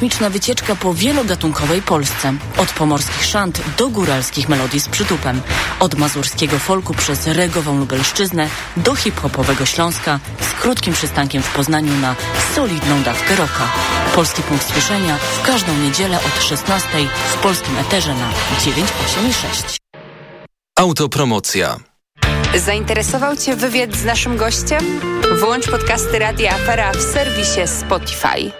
Rytmiczna wycieczka po wielogatunkowej Polsce. Od pomorskich szant do góralskich melodii z przytupem. Od mazurskiego folku przez regową Lubelszczyznę do hip-hopowego Śląska z krótkim przystankiem w Poznaniu na solidną dawkę roka. Polski punkt słyszenia w każdą niedzielę od 16 w polskim eterze na 986. Autopromocja. Zainteresował Cię wywiad z naszym gościem? Włącz podcasty Radia Afera w serwisie Spotify.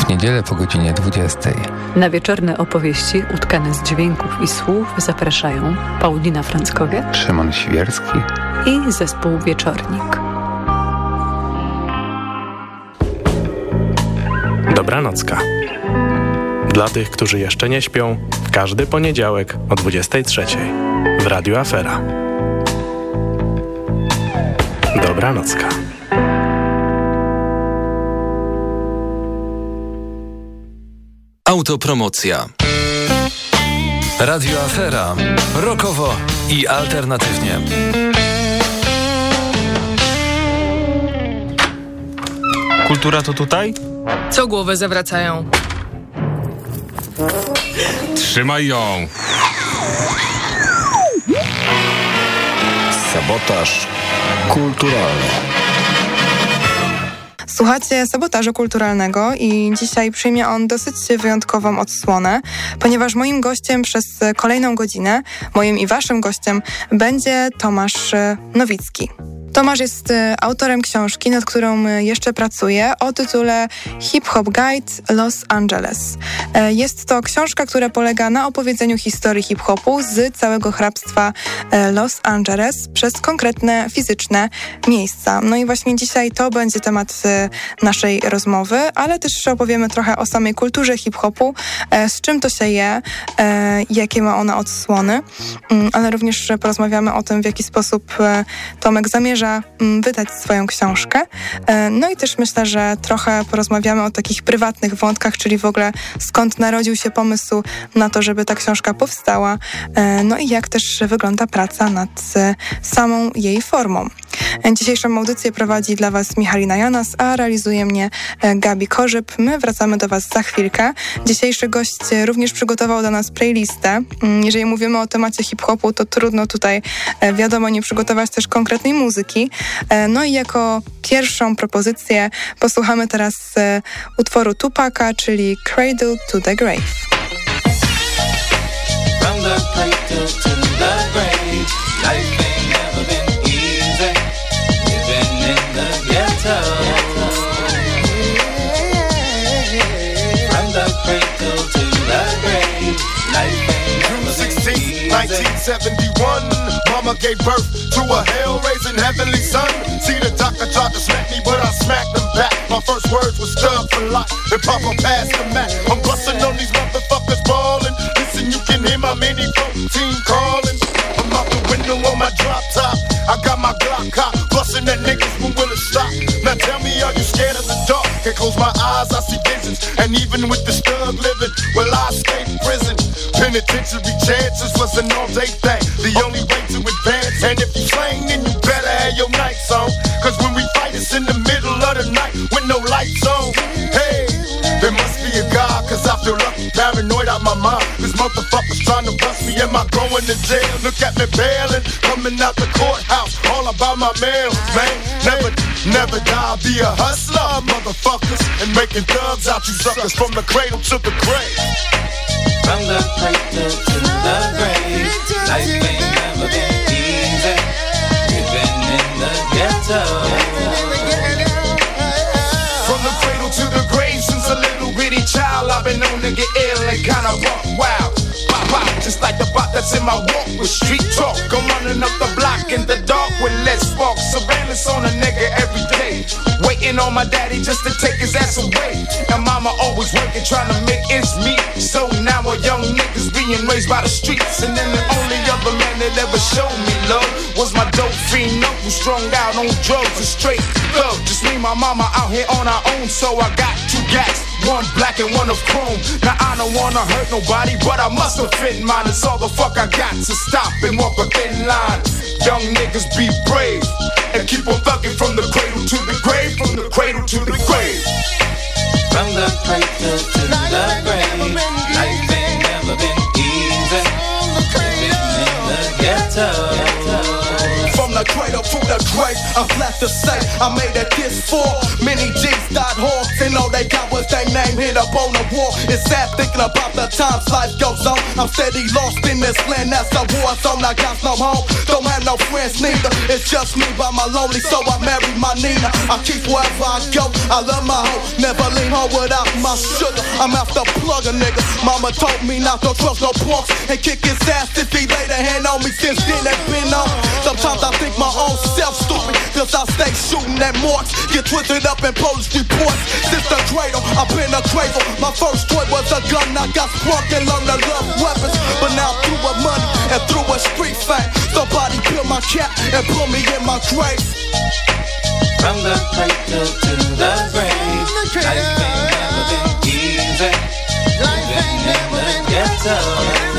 W niedzielę po godzinie 20. Na wieczorne opowieści utkane z dźwięków i słów zapraszają Paulina Franckowie, Szymon Świerski i zespół Wieczornik. Dobranocka. Dla tych, którzy jeszcze nie śpią, każdy poniedziałek o 23 w Radiu Afera. Dobranocka. Autopromocja. Radio Afera. Rokowo i alternatywnie. Kultura to tutaj? Co głowę zawracają? Trzymaj ją! Sabotaż kulturalny. Słuchacie sabotażu kulturalnego i dzisiaj przyjmie on dosyć wyjątkową odsłonę, ponieważ moim gościem przez kolejną godzinę, moim i waszym gościem będzie Tomasz Nowicki. Tomasz jest e, autorem książki, nad którą e, jeszcze pracuję, o tytule Hip Hop Guide Los Angeles. E, jest to książka, która polega na opowiedzeniu historii hip-hopu z całego hrabstwa Los Angeles przez konkretne fizyczne miejsca. No i właśnie dzisiaj to będzie temat naszej rozmowy, ale też opowiemy trochę o samej kulturze hip-hopu, z czym to się je, jakie ma ona odsłony, mm, ale również porozmawiamy o tym, w jaki sposób Tomek zamierza zamierza mm, wydać swoją książkę. E, no i też myślę, że trochę porozmawiamy o takich prywatnych wątkach, czyli w ogóle skąd narodził się pomysł na to, żeby ta książka powstała, e, no i jak też wygląda praca nad e, samą jej formą. Dzisiejszą audycję prowadzi dla Was Michalina Janas, a realizuje mnie Gabi Korzyb. My wracamy do Was za chwilkę. Dzisiejszy gość również przygotował dla nas playlistę. Mm, jeżeli mówimy o temacie hip-hopu, to trudno tutaj, wiadomo, nie przygotować też konkretnej muzyki muzyki. E, no i jako pierwszą propozycję posłuchamy teraz e, utworu Tupaka, czyli Cradle to the Grave. Life ain't never been easy. Living in the ghetto. From the cradle to the grave, life ain't never been easy. 1971 mama gave birth to a hell-raising heavenly son. See, the doctor tried to smack me, but I smacked him back. My first words was thug for life, and Papa passed the mat. I'm busting on these motherfuckers ballin'. Listen, you can hear my mini team calling. I'm out the window on my drop top. I got my Glock cop, busting at niggas when will stop? Now tell me, are you scared of the dark? Can't close my eyes, I see visions. And even with the thug living, will I escape prison? Penitentiary chances was an all-day thing. The only way And if you slang, then you better have your nights on. Cause when we fight, it's in the middle of the night with no lights on. Hey, there must be a God, cause I feel lucky, paranoid out my mind. This motherfucker's trying to bust me, am I going to jail? Look at me bailing, coming out the courthouse, all about my mail, man. Never, never die, be a hustler, motherfuckers. And making thugs out you suckers from the cradle to the grave. Just like the bot that's in my walk with street talk. I'm running up the block in the dark with let's walk. Surveillance on a nigga every day. Waiting on my daddy just to take his ass away. And mama always working, trying to make ends meet. So now a young niggas be being raised by the streets. And then the only other man that ever showed me love was my dope fiend uncle, strung out on drugs and straight love. Just me, my mama out here on our own, so I got two gats. One black and one of chrome. Now I don't wanna hurt nobody, but I must offend mine. It's all the fuck I got to stop and walk a thin line. Young niggas be brave and keep on thugging from the cradle to the grave, from the cradle to the grave. From the cradle to the grave, life ain't never been easy. Living in the ghetto the cradle to the grave. I'm blessed to say I made it this far. Many G's died hard, and all they got was their name hit up on the wall. It's sad thinking about the times life goes on. I'm steady lost in this land, that's a war zone. I got no home, don't have no friends neither. It's just me by my lonely, so I married my Nina. I keep wherever I go, I love my home. Never leave home without my sugar. I'm after plug a nigga. Mama told me not to trust no punks and kick his ass if he laid a hand on me. Since then, it's been on. Sometimes I think think my own self stupid Cause I stay shooting at marks Get twisted up in police reports. Since the cradle, I've been a cradle. My first toy was a gun. I got sprung and learned to love weapons. But now through a money and through a street fight Somebody peel my cap and put me in my grave. From the cradle to the grave Life ain't never been easy. Living in the ghetto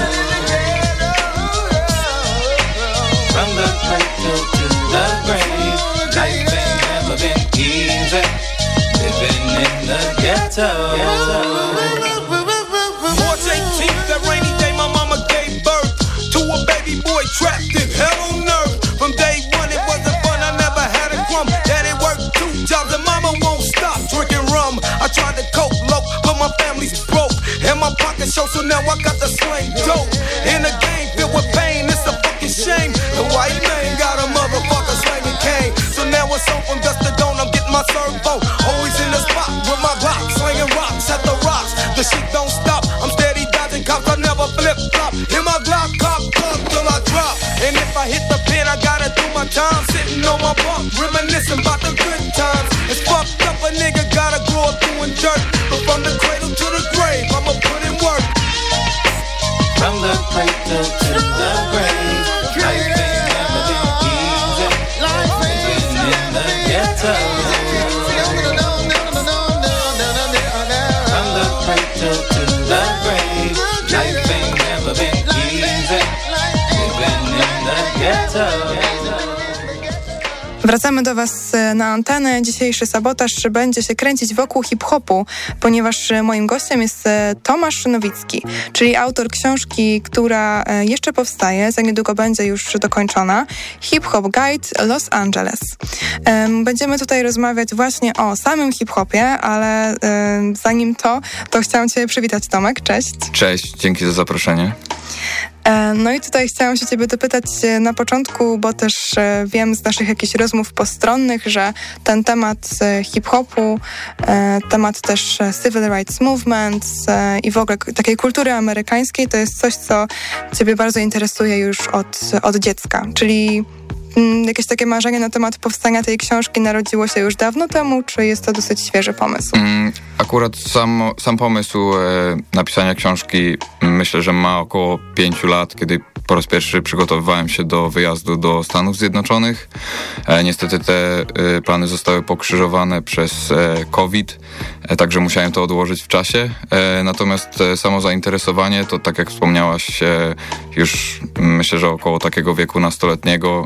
From the cradle to the grave. Life ain't never been easy. Living in the ghetto. March 18th, that rainy day my mama gave birth To a baby boy trapped in hell on earth. From day one it wasn't fun, I never had a crumb. Daddy worked two jobs and mama won't stop drinking rum. I tried to cope low, but my family's broke. And my pockets show, so now I got the slang dope. In a game time. Sitting on my bunk, reminiscing Wracamy do Was e, na antenę. Dzisiejszy sabotaż będzie się kręcić wokół hip-hopu, ponieważ e, moim gościem jest e, Tomasz Nowicki, czyli autor książki, która jeszcze powstaje, za niedługo będzie już dokończona. Hip Hop Guide Los Angeles. Będziemy tutaj rozmawiać właśnie o samym hip-hopie, ale zanim to, to chciałam Cię przywitać, Tomek. Cześć. Cześć, dzięki za zaproszenie. E, no i tutaj chciałam się ciebie dopytać e, na początku, bo też e, wiem z naszych jakichś rozmów postronnych, że ten temat hip-hopu, temat też civil rights movement i w ogóle takiej kultury amerykańskiej to jest coś, co ciebie bardzo interesuje już od, od dziecka. Czyli jakieś takie marzenie na temat powstania tej książki narodziło się już dawno temu, czy jest to dosyć świeży pomysł? Mm, akurat sam, sam pomysł e, napisania książki myślę, że ma około pięciu lat, kiedy po raz pierwszy przygotowywałem się do wyjazdu do Stanów Zjednoczonych. E, niestety te e, plany zostały pokrzyżowane przez e, COVID, także musiałem to odłożyć w czasie. Natomiast samo zainteresowanie to, tak jak wspomniałaś, już myślę, że około takiego wieku nastoletniego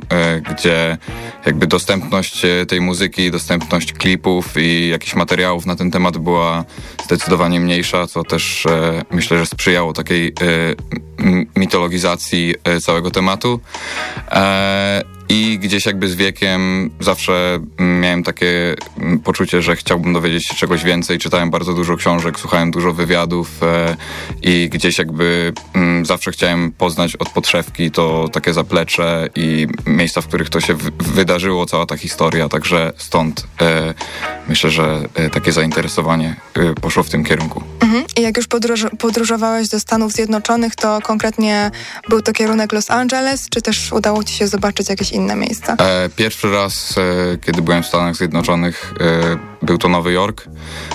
gdzie jakby dostępność tej muzyki, dostępność klipów i jakichś materiałów na ten temat była zdecydowanie mniejsza, co też myślę, że sprzyjało takiej mitologizacji całego tematu. I gdzieś jakby z wiekiem zawsze miałem takie poczucie, że chciałbym dowiedzieć się czegoś więcej. Czytałem bardzo dużo książek, słuchałem dużo wywiadów e, i gdzieś jakby m, zawsze chciałem poznać od podszewki to takie zaplecze i miejsca, w których to się wydarzyło, cała ta historia. Także stąd e, myślę, że e, takie zainteresowanie poszło w tym kierunku. Mhm. I jak już podróż podróżowałeś do Stanów Zjednoczonych, to konkretnie był to kierunek Los Angeles, czy też udało ci się zobaczyć jakieś inne miejsca? E, pierwszy raz, e, kiedy byłem w Stanach Zjednoczonych, e, był to Nowy Jork.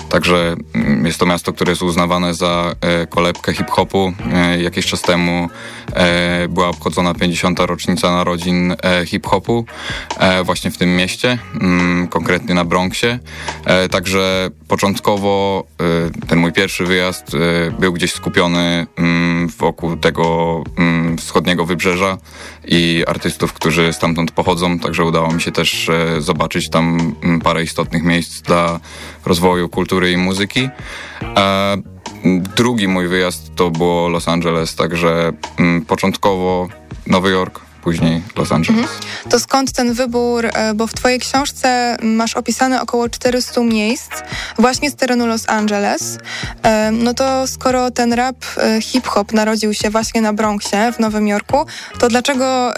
Także mm, jest to miasto, które jest uznawane za e, kolebkę hip-hopu. E, jakiś czas temu e, była obchodzona 50. rocznica narodzin hip-hopu właśnie w tym mieście, mm, konkretnie na Bronxie. Także początkowo ten mój pierwszy wyjazd był gdzieś skupiony mm, wokół tego wschodniego wybrzeża i artystów, którzy stamtąd pochodzą, także udało mi się też zobaczyć tam parę istotnych miejsc dla rozwoju kultury i muzyki. Drugi mój wyjazd to było Los Angeles, także początkowo Nowy Jork, później Los Angeles. To skąd ten wybór, e, bo w twojej książce masz opisane około 400 miejsc właśnie z terenu Los Angeles. E, No to skoro ten rap e, hip-hop narodził się właśnie na Bronxie w Nowym Jorku, to dlaczego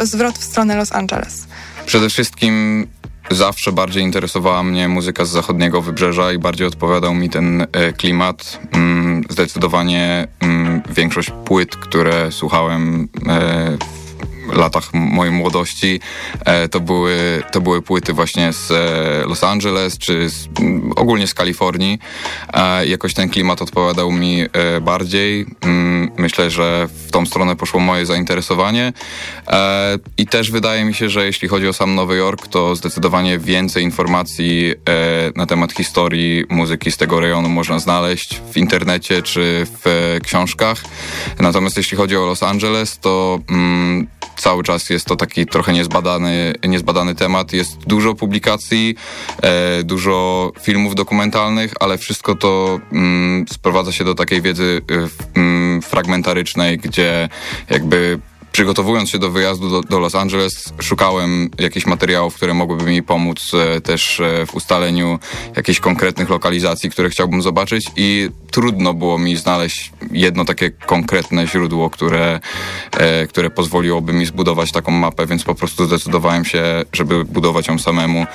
zwrot w stronę Los Angeles? Przede wszystkim zawsze bardziej interesowała mnie muzyka z zachodniego wybrzeża i bardziej odpowiadał mi ten e, klimat. Mm, zdecydowanie mm, większość płyt, które słuchałem e, latach mojej młodości, e, to, były, to były płyty właśnie z e, Los Angeles, czy z, m, ogólnie z Kalifornii. E, jakoś ten klimat odpowiadał mi bardziej. Mm, myślę, że w tą stronę poszło moje zainteresowanie. I też wydaje mi się, że jeśli chodzi o sam Nowy Jork, to zdecydowanie więcej informacji na temat historii muzyki z tego rejonu można znaleźć w internecie czy w książkach. Natomiast jeśli chodzi o Los Angeles, to mm, cały czas jest to taki trochę niezbadany, niezbadany temat. Jest dużo publikacji, e, dużo filmów dokumentalnych, ale wszystko to mm, sprowadza się do takiej wiedzy e, mm, fragmentarycznej, gdzie jakby przygotowując się do wyjazdu do, do Los Angeles, szukałem jakichś materiałów, które mogłyby mi pomóc e, też e, w ustaleniu jakichś konkretnych lokalizacji, które chciałbym zobaczyć i trudno było mi znaleźć jedno takie konkretne źródło, które, e, które pozwoliłoby mi zbudować taką mapę, więc po prostu zdecydowałem się, żeby budować ją samemu,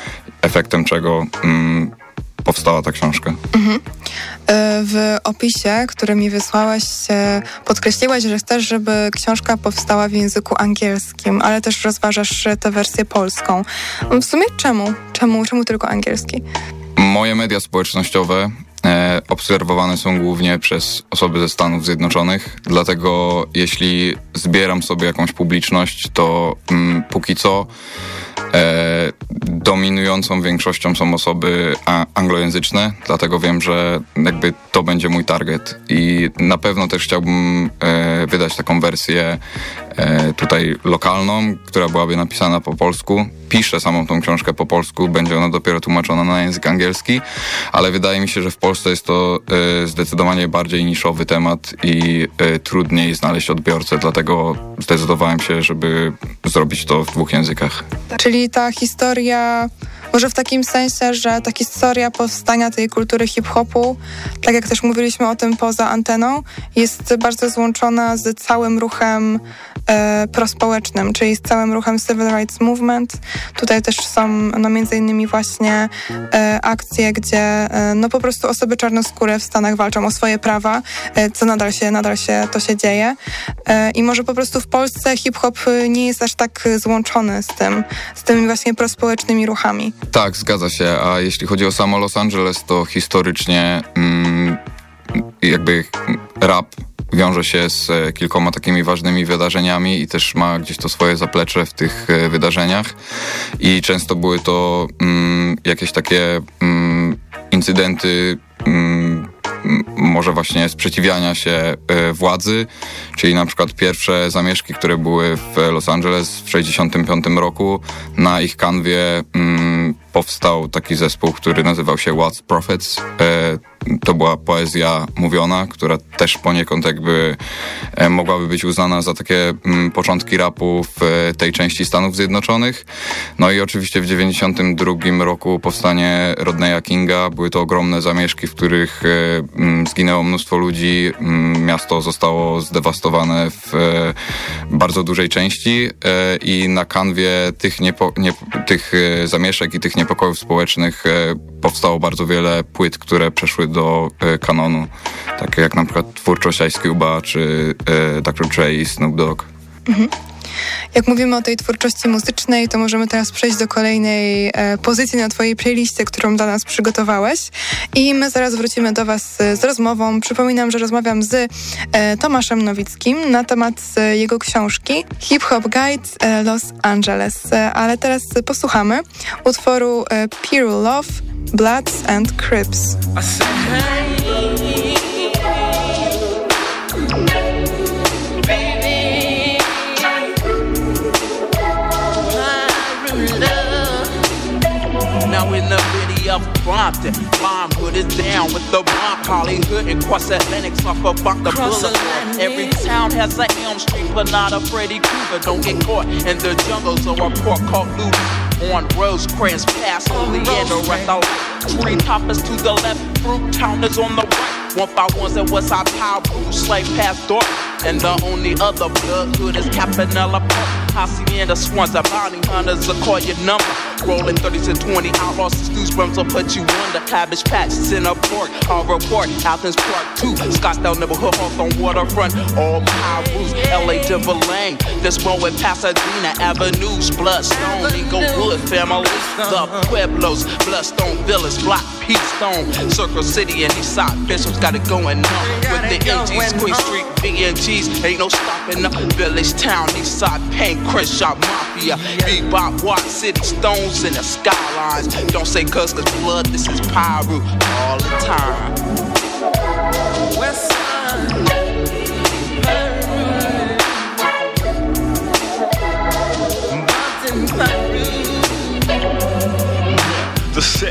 efektem czego mm, powstała ta książka. Mhm. E, W opisie, który mi wysłałaś, e, podkreśliłaś, że chcesz, żeby książka powstała w języku angielskim, ale też rozważasz e, tę wersję polską. W sumie czemu? Czemu, czemu tylko angielski? Moje media społecznościowe obserwowane są głównie przez osoby ze Stanów Zjednoczonych, dlatego jeśli zbieram sobie jakąś publiczność, to mm, póki co e, dominującą większością są osoby anglojęzyczne, dlatego wiem, że jakby to będzie mój target. I na pewno też chciałbym e, wydać taką wersję e, tutaj lokalną, która byłaby napisana po polsku. Piszę samą tą książkę po polsku, będzie ona dopiero tłumaczona na język angielski, ale wydaje mi się, że w Polsce jest to e, zdecydowanie bardziej niszowy temat i e, trudniej znaleźć odbiorcę, dlatego zdecydowałem się, żeby zrobić to w dwóch językach. Czyli ta historia, może w takim sensie, że ta historia powstania tej kultury hip-hopu, tak jak też mówiliśmy o tym poza anteną, jest bardzo złączona z całym ruchem e, prospołecznym, czyli z całym ruchem Civil Rights Movement. Tutaj też są no, między innymi właśnie e, akcje, gdzie e, no po prostu osoby czarnoskóre w Stanach walczą o swoje prawa, e, co nadal się, nadal się to się dzieje. E, I może po prostu w Polsce hip-hop nie jest aż tak złączony z tym, z tymi właśnie prospołecznymi ruchami. Tak, zgadza się. A jeśli chodzi o samo Los Angeles, to historycznie mm, jakby rap wiąże się z e, kilkoma takimi ważnymi wydarzeniami i też ma gdzieś to swoje zaplecze w tych e, wydarzeniach. I często były to mm, jakieś takie mm, incydenty mm, może właśnie sprzeciwiania się e, władzy, czyli na przykład pierwsze zamieszki, które były w Los Angeles w 65 roku, na ich kanwie mm, powstał taki zespół, który nazywał się What's Prophets. To była poezja mówiona, która też poniekąd jakby e, mogłaby być uznana za takie mm, początki rapu w e, tej części Stanów Zjednoczonych. No i oczywiście w 92 roku powstanie Rodneya Kinga. Były to ogromne zamieszki, w których e, mm, zginęło mnóstwo ludzi. Mm, Miasto zostało zdewastowane w bardzo dużej części i na kanwie tych, niepo, nie, tych zamieszek i tych niepokojów społecznych powstało bardzo wiele płyt, które przeszły do e, kanonu, takie jak na przykład twórczość Ice Cube'a czy e, Dr. Dre i Snoop Dogg. Mhm. Jak mówimy o tej twórczości muzycznej, to możemy teraz przejść do kolejnej e, pozycji na Twojej playliście, którą dla nas przygotowałeś. I my zaraz wrócimy do Was e, z rozmową. Przypominam, że rozmawiam z e, Tomaszem Nowickim na temat e, jego książki Hip Hop Guide e, Los Angeles. E, ale teraz posłuchamy utworu e, Pure Love, Bloods and Crips. Now in the video of Brompton, bomb hood is down with the bomb Hollywood and cross Atlantic off of Bunker Boulevard. Every town has a Elm Street, but not a Freddy Krueger. Don't get caught in the jungles or a port called Loop. On Rosecrans, past Oleander at the light. Tree toppers to the left, fruit counters on the right. One by ones that was our power, slave past dark. And the only other blood hood is Capanella Park. Hacienda Swans, the bounty hunters will call your number. Rolling 30s and 20 outlaws, goosebumps will put you under. Cabbage patch, center port, I'll report. Athens Park 2, Scottsdale neighborhood, Hawthorne waterfront. All power roofs, LA Denver Lane. This one with Pasadena Avenues, Bloodstone, Inglewood family. The Pueblos, Bloodstone Villas, Block P Stone, Circle City and Eastside Bishops got it going on. With the MGs, Queen Street, BNGs, ain't no stopping up. Village Town, Eastside Pain, Crenshaw Mafia, Bebop, Watt City, Stones in the skylines. Don't say cuz, cause blood, this is Pyro all the time.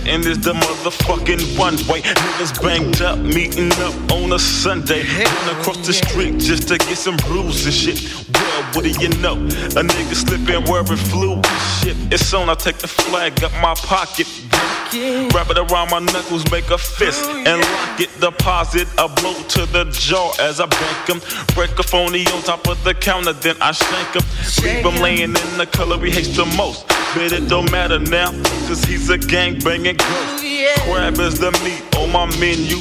Setting is the motherfucking one way. Niggas banged up, meeting up on a Sunday. Run across the street just to get some bruises and shit. Well, what do you know? A nigga slipping wearing flu shit. It's on, I take the flag up my pocket. Wrap it around my knuckles, make a fist and lock it. Deposit a blow to the jaw as I bank 'em. Break a phony on top of the counter, then I shank 'em. Leave 'em laying in the color he hates the most. But it don't matter now, cause he's a gang banging ghost. Oh, Crab is the meat on my menu.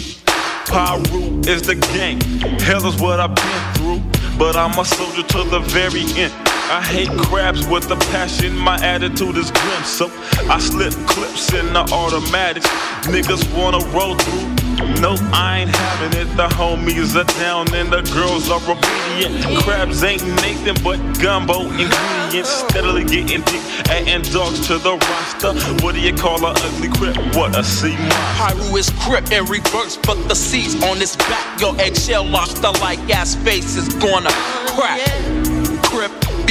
Pyru is the gang. Hell is what I've been through. But I'm a soldier to the very end. I hate crabs with a passion, my attitude is grim. So I slip clips in the automatics. Niggas wanna roll through. No, I ain't having it. The homies are down and the girls are obedient. Crabs ain't Nathan but gumbo ingredients. Steadily getting deep, adding dogs to the roster. What do you call a ugly crip? What a sea monster. Pyro is crip in reverse, but the C's on his back. Your eggshell lobster like ass face is gonna crack.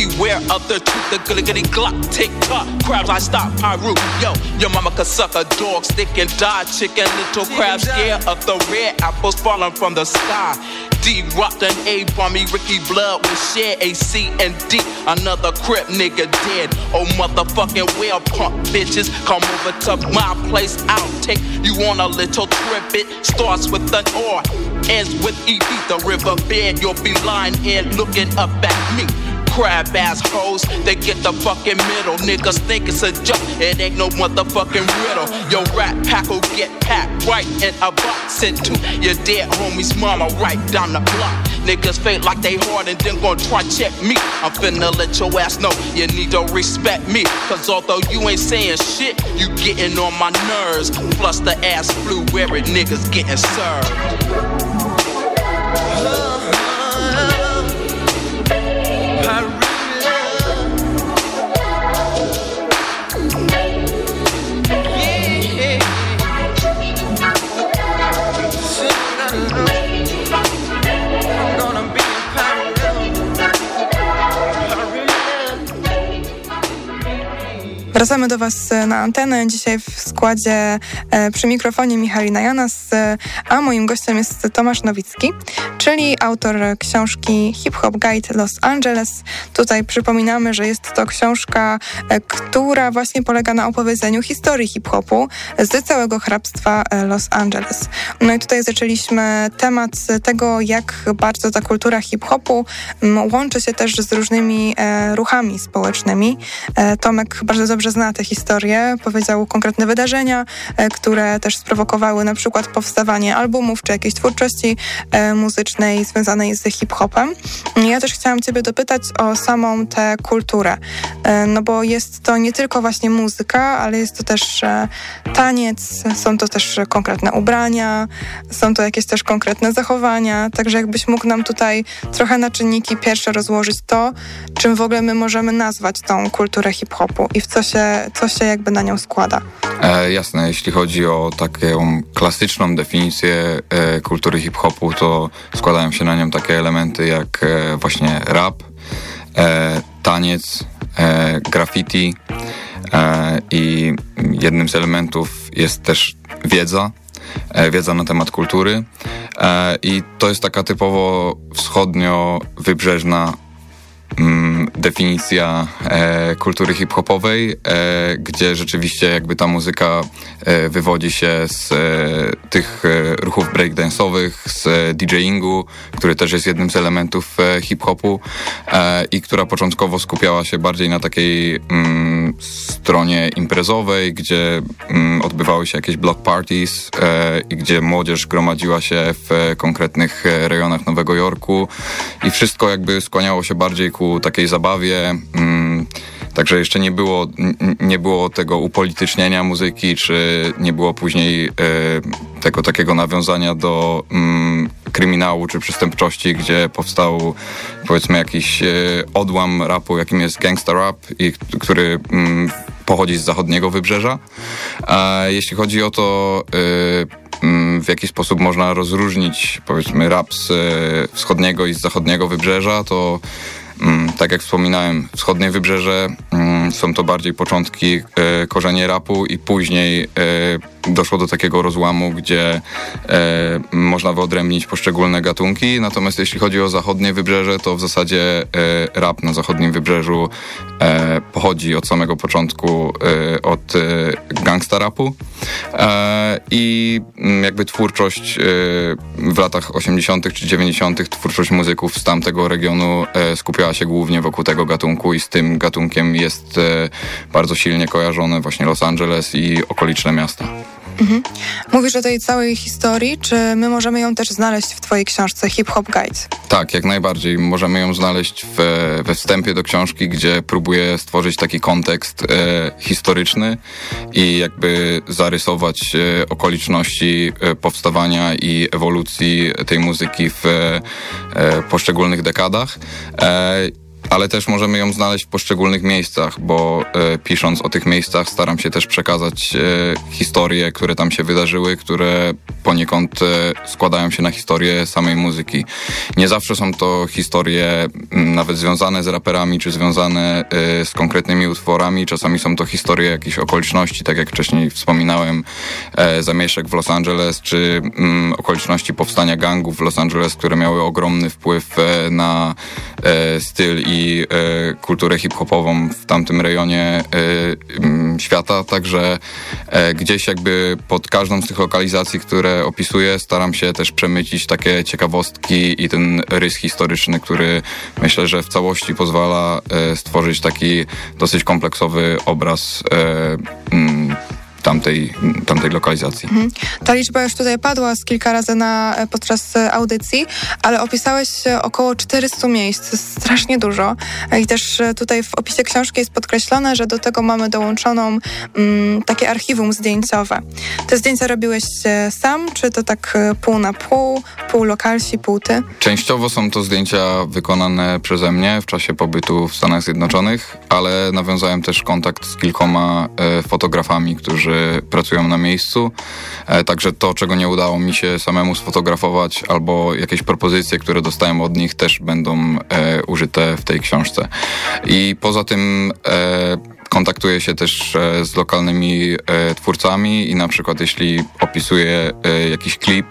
Beware of the truth, the gliggity glock, tick tock. Crabs, I stop Pyro. Yo, your mama could suck a dog, stick and die. Chicken, little crabs, scared of the red apples falling from the sky. D rocked an A from me, Ricky Blood with share A, C, and D. Another crip nigga dead. Oh motherfucking well punk bitches. Come over to my place, I'll take you on a little trip. It starts with an R, ends with ED. The riverbed, you'll be lying in looking up at me crab ass hoes. They get the fucking middle. Niggas think it's a joke. It ain't no motherfucking riddle. Your rat pack will get packed right in a box. Sent to your dead homie's mama right down the block. Niggas fake like they hard and then gon' try check me. I'm finna let your ass know you need to respect me. Cause although you ain't saying shit, you getting on my nerves. Plus the ass flu wearing niggas getting served. Wracamy do Was na antenę. Dzisiaj w składzie e, przy mikrofonie Michalina Janas, e, a moim gościem jest Tomasz Nowicki, czyli autor książki Hip Hop Guide Los Angeles. Tutaj przypominamy, że jest to książka, e, która właśnie polega na opowiedzeniu historii hip-hopu z całego hrabstwa e, Los Angeles. No i tutaj zaczęliśmy temat tego, jak bardzo ta kultura hip-hopu łączy się też z różnymi e, ruchami społecznymi. E, Tomek bardzo dobrze że zna te historie, powiedział konkretne wydarzenia, e, które też sprowokowały na przykład powstawanie albumów czy jakiejś twórczości e, muzycznej związanej z hip-hopem. Ja też chciałam Ciebie dopytać o samą tę kulturę, e, no bo jest to nie tylko właśnie muzyka, ale jest to też taniec, są to też konkretne ubrania, są to jakieś też konkretne zachowania, także jakbyś mógł nam tutaj trochę na czynniki pierwsze rozłożyć to, czym w ogóle my możemy nazwać tą kulturę hip-hopu i w co się, co się jakby na nią składa. E, jasne, jeśli chodzi o taką klasyczną definicję e, kultury hip-hopu, to składają się na nią takie elementy jak e, właśnie rap, e, taniec, e, graffiti e, i jednym z elementów jest też wiedza, wiedza na temat kultury i to jest taka typowo wschodnio-wybrzeżna definicja e, kultury hip-hopowej, e, gdzie rzeczywiście jakby ta muzyka e, wywodzi się z e, tych e, ruchów breakdance'owych, z DJingu, który też jest jednym z elementów e, hip-hopu i która początkowo skupiała się bardziej na takiej mm, stronie imprezowej, gdzie mm, odbywały się jakieś block parties i gdzie młodzież gromadziła się w konkretnych rejonach Nowego Jorku. I wszystko jakby skłaniało się bardziej ku takiej zabawie. Mm, także jeszcze nie było, nie było tego upolitycznienia muzyki, czy nie było później e, tego takiego nawiązania do mm, kryminału czy przestępczości, gdzie powstał powiedzmy jakiś e, odłam rapu, jakim jest gangsta rap, i, który mm, pochodzi z zachodniego wybrzeża. A jeśli chodzi o to, e, w jaki sposób można rozróżnić powiedzmy rap z wschodniego i z zachodniego wybrzeża, to tak jak wspominałem, wschodnie wybrzeże mm, są to bardziej początki e, korzenie rapu i później e, doszło do takiego rozłamu, gdzie e, można wyodrębnić poszczególne gatunki. Natomiast jeśli chodzi o zachodnie wybrzeże, to w zasadzie e, rap na zachodnim wybrzeżu e, pochodzi od samego początku e, od e, gangsta rapu e, i mm, jakby twórczość w latach 80. czy 90. twórczość muzyków z tamtego regionu skupiała się głównie wokół tego gatunku i z tym gatunkiem jest bardzo silnie kojarzone właśnie Los Angeles i okoliczne miasta. Mhm. Mówisz o tej całej historii, czy my możemy ją też znaleźć w twojej książce Hip Hop Guide? Tak, jak najbardziej. Możemy ją znaleźć w, we wstępie do książki, gdzie próbuję stworzyć taki kontekst e, historyczny i jakby zarysować e, okoliczności e, powstawania i ewolucji tej muzyki w e, poszczególnych dekadach. E, ale też możemy ją znaleźć w poszczególnych miejscach, bo e, pisząc o tych miejscach staram się też przekazać e, historie, które tam się wydarzyły, które poniekąd e, składają się na historię samej muzyki. Nie zawsze są to historie m, nawet związane z raperami, czy związane e, z konkretnymi utworami. Czasami są to historie jakichś okoliczności, tak jak wcześniej wspominałem, e, zamieszek w Los Angeles, czy m, okoliczności powstania gangów w Los Angeles, które miały ogromny wpływ e, na styl i e, kulturę hip-hopową w tamtym rejonie e, świata, także e, gdzieś jakby pod każdą z tych lokalizacji, które opisuję, staram się też przemycić takie ciekawostki i ten rys historyczny, który myślę, że w całości pozwala stworzyć taki dosyć kompleksowy obraz tamtej, tamtej lokalizacji. Mhm. Ta liczba już tutaj padła z kilka razy na, e, podczas e, audycji, ale opisałeś około 400 miejsc, strasznie dużo. I też e, tutaj w opisie książki jest podkreślone, że do tego mamy dołączoną mm, takie archiwum zdjęciowe. Te zdjęcia robiłeś sam, czy to tak pół na pół, pół lokalsi, pół ty? Częściowo są to zdjęcia wykonane przeze mnie w czasie pobytu w Stanach Zjednoczonych, ale nawiązałem też kontakt z kilkoma e, fotografami, którzy którzy pracują na miejscu. E, także to, czego nie udało mi się samemu sfotografować, albo jakieś propozycje, które dostałem od nich, też będą e, użyte w tej książce. I poza tym e, kontaktuję się też z lokalnymi twórcami i na przykład jeśli opisuję jakiś klip,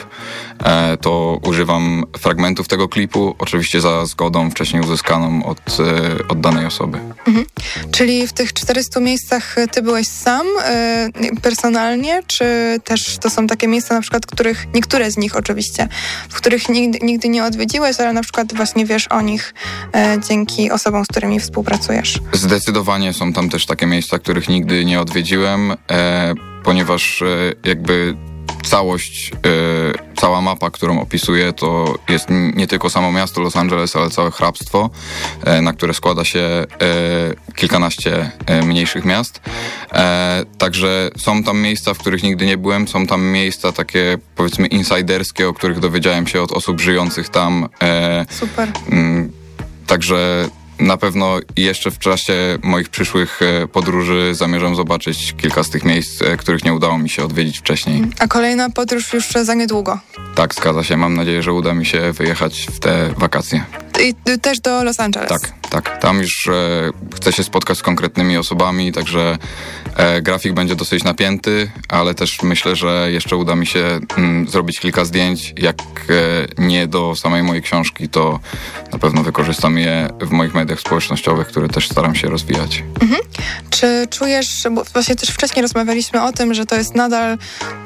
to używam fragmentów tego klipu, oczywiście za zgodą wcześniej uzyskaną od, e, od danej osoby. Mhm. Czyli w tych 400 miejscach ty byłeś sam e, personalnie, czy też to są takie miejsca na przykład, których, niektóre z nich oczywiście, w których nigdy, nigdy nie odwiedziłeś, ale na przykład właśnie wiesz o nich e, dzięki osobom, z którymi współpracujesz? Zdecydowanie są tam też takie miejsca, których nigdy nie odwiedziłem, e, ponieważ e, jakby całość, e, cała mapa, którą opisuję, to jest nie tylko samo miasto Los Angeles, ale całe hrabstwo, e, na które składa się e, kilkanaście e, mniejszych miast. E, także są tam miejsca, w których nigdy nie byłem, są tam miejsca takie powiedzmy insiderskie, o których dowiedziałem się od osób żyjących tam. E, Super. Także na pewno jeszcze w czasie moich przyszłych e, podróży zamierzam zobaczyć kilka z tych miejsc, e, których nie udało mi się odwiedzić wcześniej. A kolejna podróż już za niedługo. Tak, zgadza się. Mam nadzieję, że uda mi się wyjechać w te wakacje. I też do Los Angeles. Tak, tak. Tam już e, chcę się spotkać z konkretnymi osobami, także e, grafik będzie dosyć napięty, ale też myślę, że jeszcze uda mi się m, mm, zrobić kilka zdjęć. Jak e, nie do samej mojej książki, to na pewno wykorzystam je w moich mediach społecznościowych, które też staram się rozwijać. Mhm. Czy czujesz, bo właśnie też wcześniej rozmawialiśmy o tym, że to jest nadal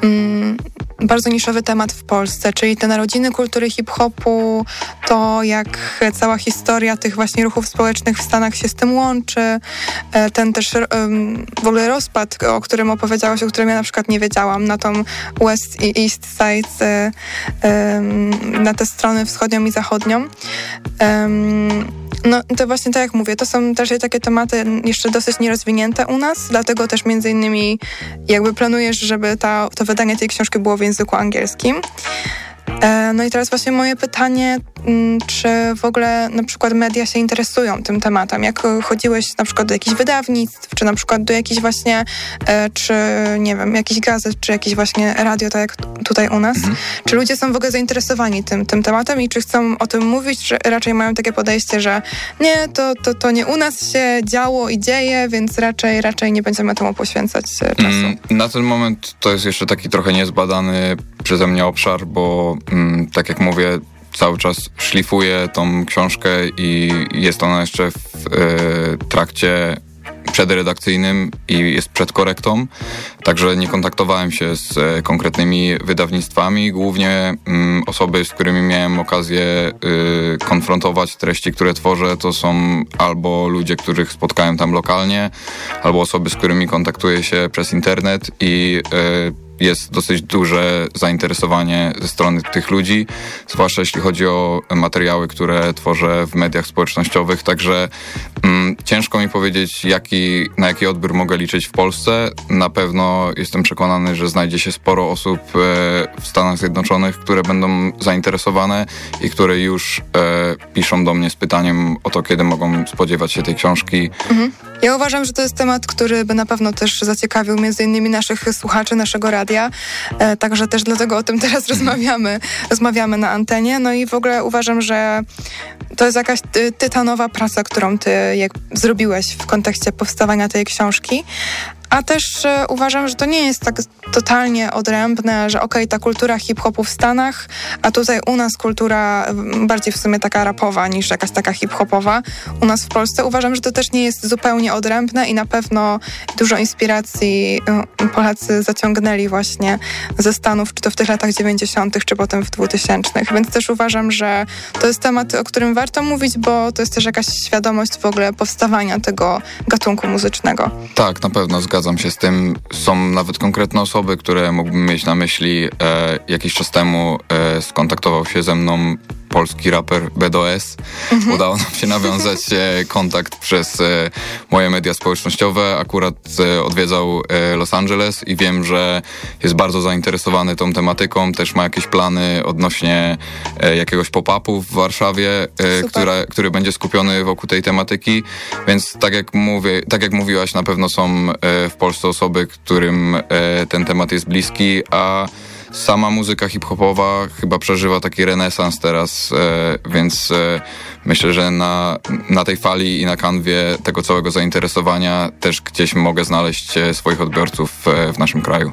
mm, bardzo niszowy temat w Polsce, czyli te narodziny kultury hip-hopu, to jak cała historia tych właśnie ruchów społecznych w Stanach się z tym łączy, e, ten też w ogóle rozpad, o którym opowiedziałaś, o którym ja na przykład nie wiedziałam, na tą West i East Side, e, na tę stronę wschodnią i zachodnią. No to właśnie tak jak mówię, to są też takie tematy jeszcze dosyć nierozwinięte u nas, dlatego też między innymi jakby planujesz, żeby ta, to wydanie tej książki było w języku angielskim. E, no i teraz właśnie moje pytanie, mm, czy w ogóle na przykład media się interesują tym tematem? Jak chodziłeś na przykład do jakichś wydawnictw, czy na przykład do jakichś właśnie, e, czy nie wiem, jakichś gazet, czy jakieś właśnie radio, tak jak tutaj u nas? Mhm. Czy ludzie są w ogóle zainteresowani tym, tym tematem i czy chcą o tym mówić, czy raczej mają takie podejście, że nie, to, to, to nie u nas się działo i dzieje, więc raczej, raczej nie będziemy temu poświęcać e, czasu? Mm, na ten moment to jest jeszcze taki trochę niezbadany przeze mnie obszar, bo mm, tak jak mówię, cały czas szlifuję tą książkę i jest ona jeszcze w e, trakcie przedredakcyjnym i jest przed korektą, także nie kontaktowałem się z e, konkretnymi wydawnictwami. Głównie mm, osoby, z którymi miałem okazję y, konfrontować treści, które tworzę, to są albo ludzie, których spotkałem tam lokalnie, albo osoby, z którymi kontaktuję się przez internet i jest dosyć duże zainteresowanie ze strony tych ludzi, zwłaszcza jeśli chodzi o materiały, które tworzę w mediach społecznościowych, także mm, ciężko mi powiedzieć, jaki, na jaki odbiór mogę liczyć w Polsce. Na pewno jestem przekonany, że znajdzie się sporo osób e, w Stanach Zjednoczonych, które będą zainteresowane i które już e, piszą do mnie z pytaniem o to, kiedy mogą spodziewać się tej książki. Mhm. Ja uważam, że to jest temat, który by na pewno też zaciekawił między innymi naszych słuchaczy, naszego radia. E, także też dlatego o tym teraz rozmawiamy, rozmawiamy na antenie. No i w ogóle uważam, że to jest jakaś tytanowa praca, którą ty jak zrobiłeś w kontekście powstawania tej książki. A też e, uważam, że to nie jest tak totalnie odrębne, że okej, okay, ta kultura hip-hopu w Stanach, a tutaj u nas kultura bardziej w sumie taka rapowa niż jakaś taka hip-hopowa. U nas w Polsce uważam, że to też nie jest zupełnie odrębne i na pewno dużo inspiracji e, Polacy zaciągnęli właśnie ze Stanów, czy to w tych latach 90., czy potem w 2000. Więc też uważam, że to jest temat, o którym warto mówić, bo to jest też jakaś świadomość w ogóle powstawania tego gatunku muzycznego. Tak, na pewno zgadzam się z tym. Są nawet konkretne osoby, które mógłbym mieć na myśli. E, jakiś czas temu e, skontaktował się ze mną polski raper BDOS. Mhm. Udało nam się nawiązać e, kontakt przez e, moje media społecznościowe. Akurat e, odwiedzał Los Angeles i wiem, że jest bardzo zainteresowany tą tematyką. Też ma jakieś plany odnośnie jakiegoś pop-upu w Warszawie, który będzie skupiony wokół tej tematyki. Więc tak jak mówię, tak jak mówiłaś, na pewno są w Polsce osoby, którym ten temat jest bliski, a sama muzyka hip-hopowa chyba przeżywa taki renesans teraz, e, więc e, myślę, że na, na tej fali i na kanwie tego całego zainteresowania też gdzieś mogę znaleźć e, swoich odbiorców w naszym kraju.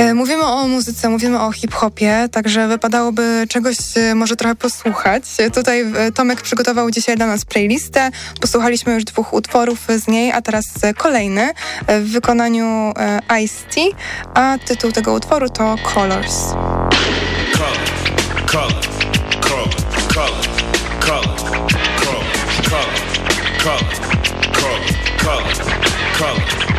E, mówimy o muzyce, mówimy o hip-hopie, także wypadałoby czegoś e, może trochę posłuchać. E, tutaj Tomek przygotował dzisiaj dla nas playlistę. Posłuchaliśmy już dwóch utworów z niej, a teraz kolejny w wykonaniu Ice-T, a tytuł tego utworu to Colors. Color, color, color, color, color, color, color, color, color.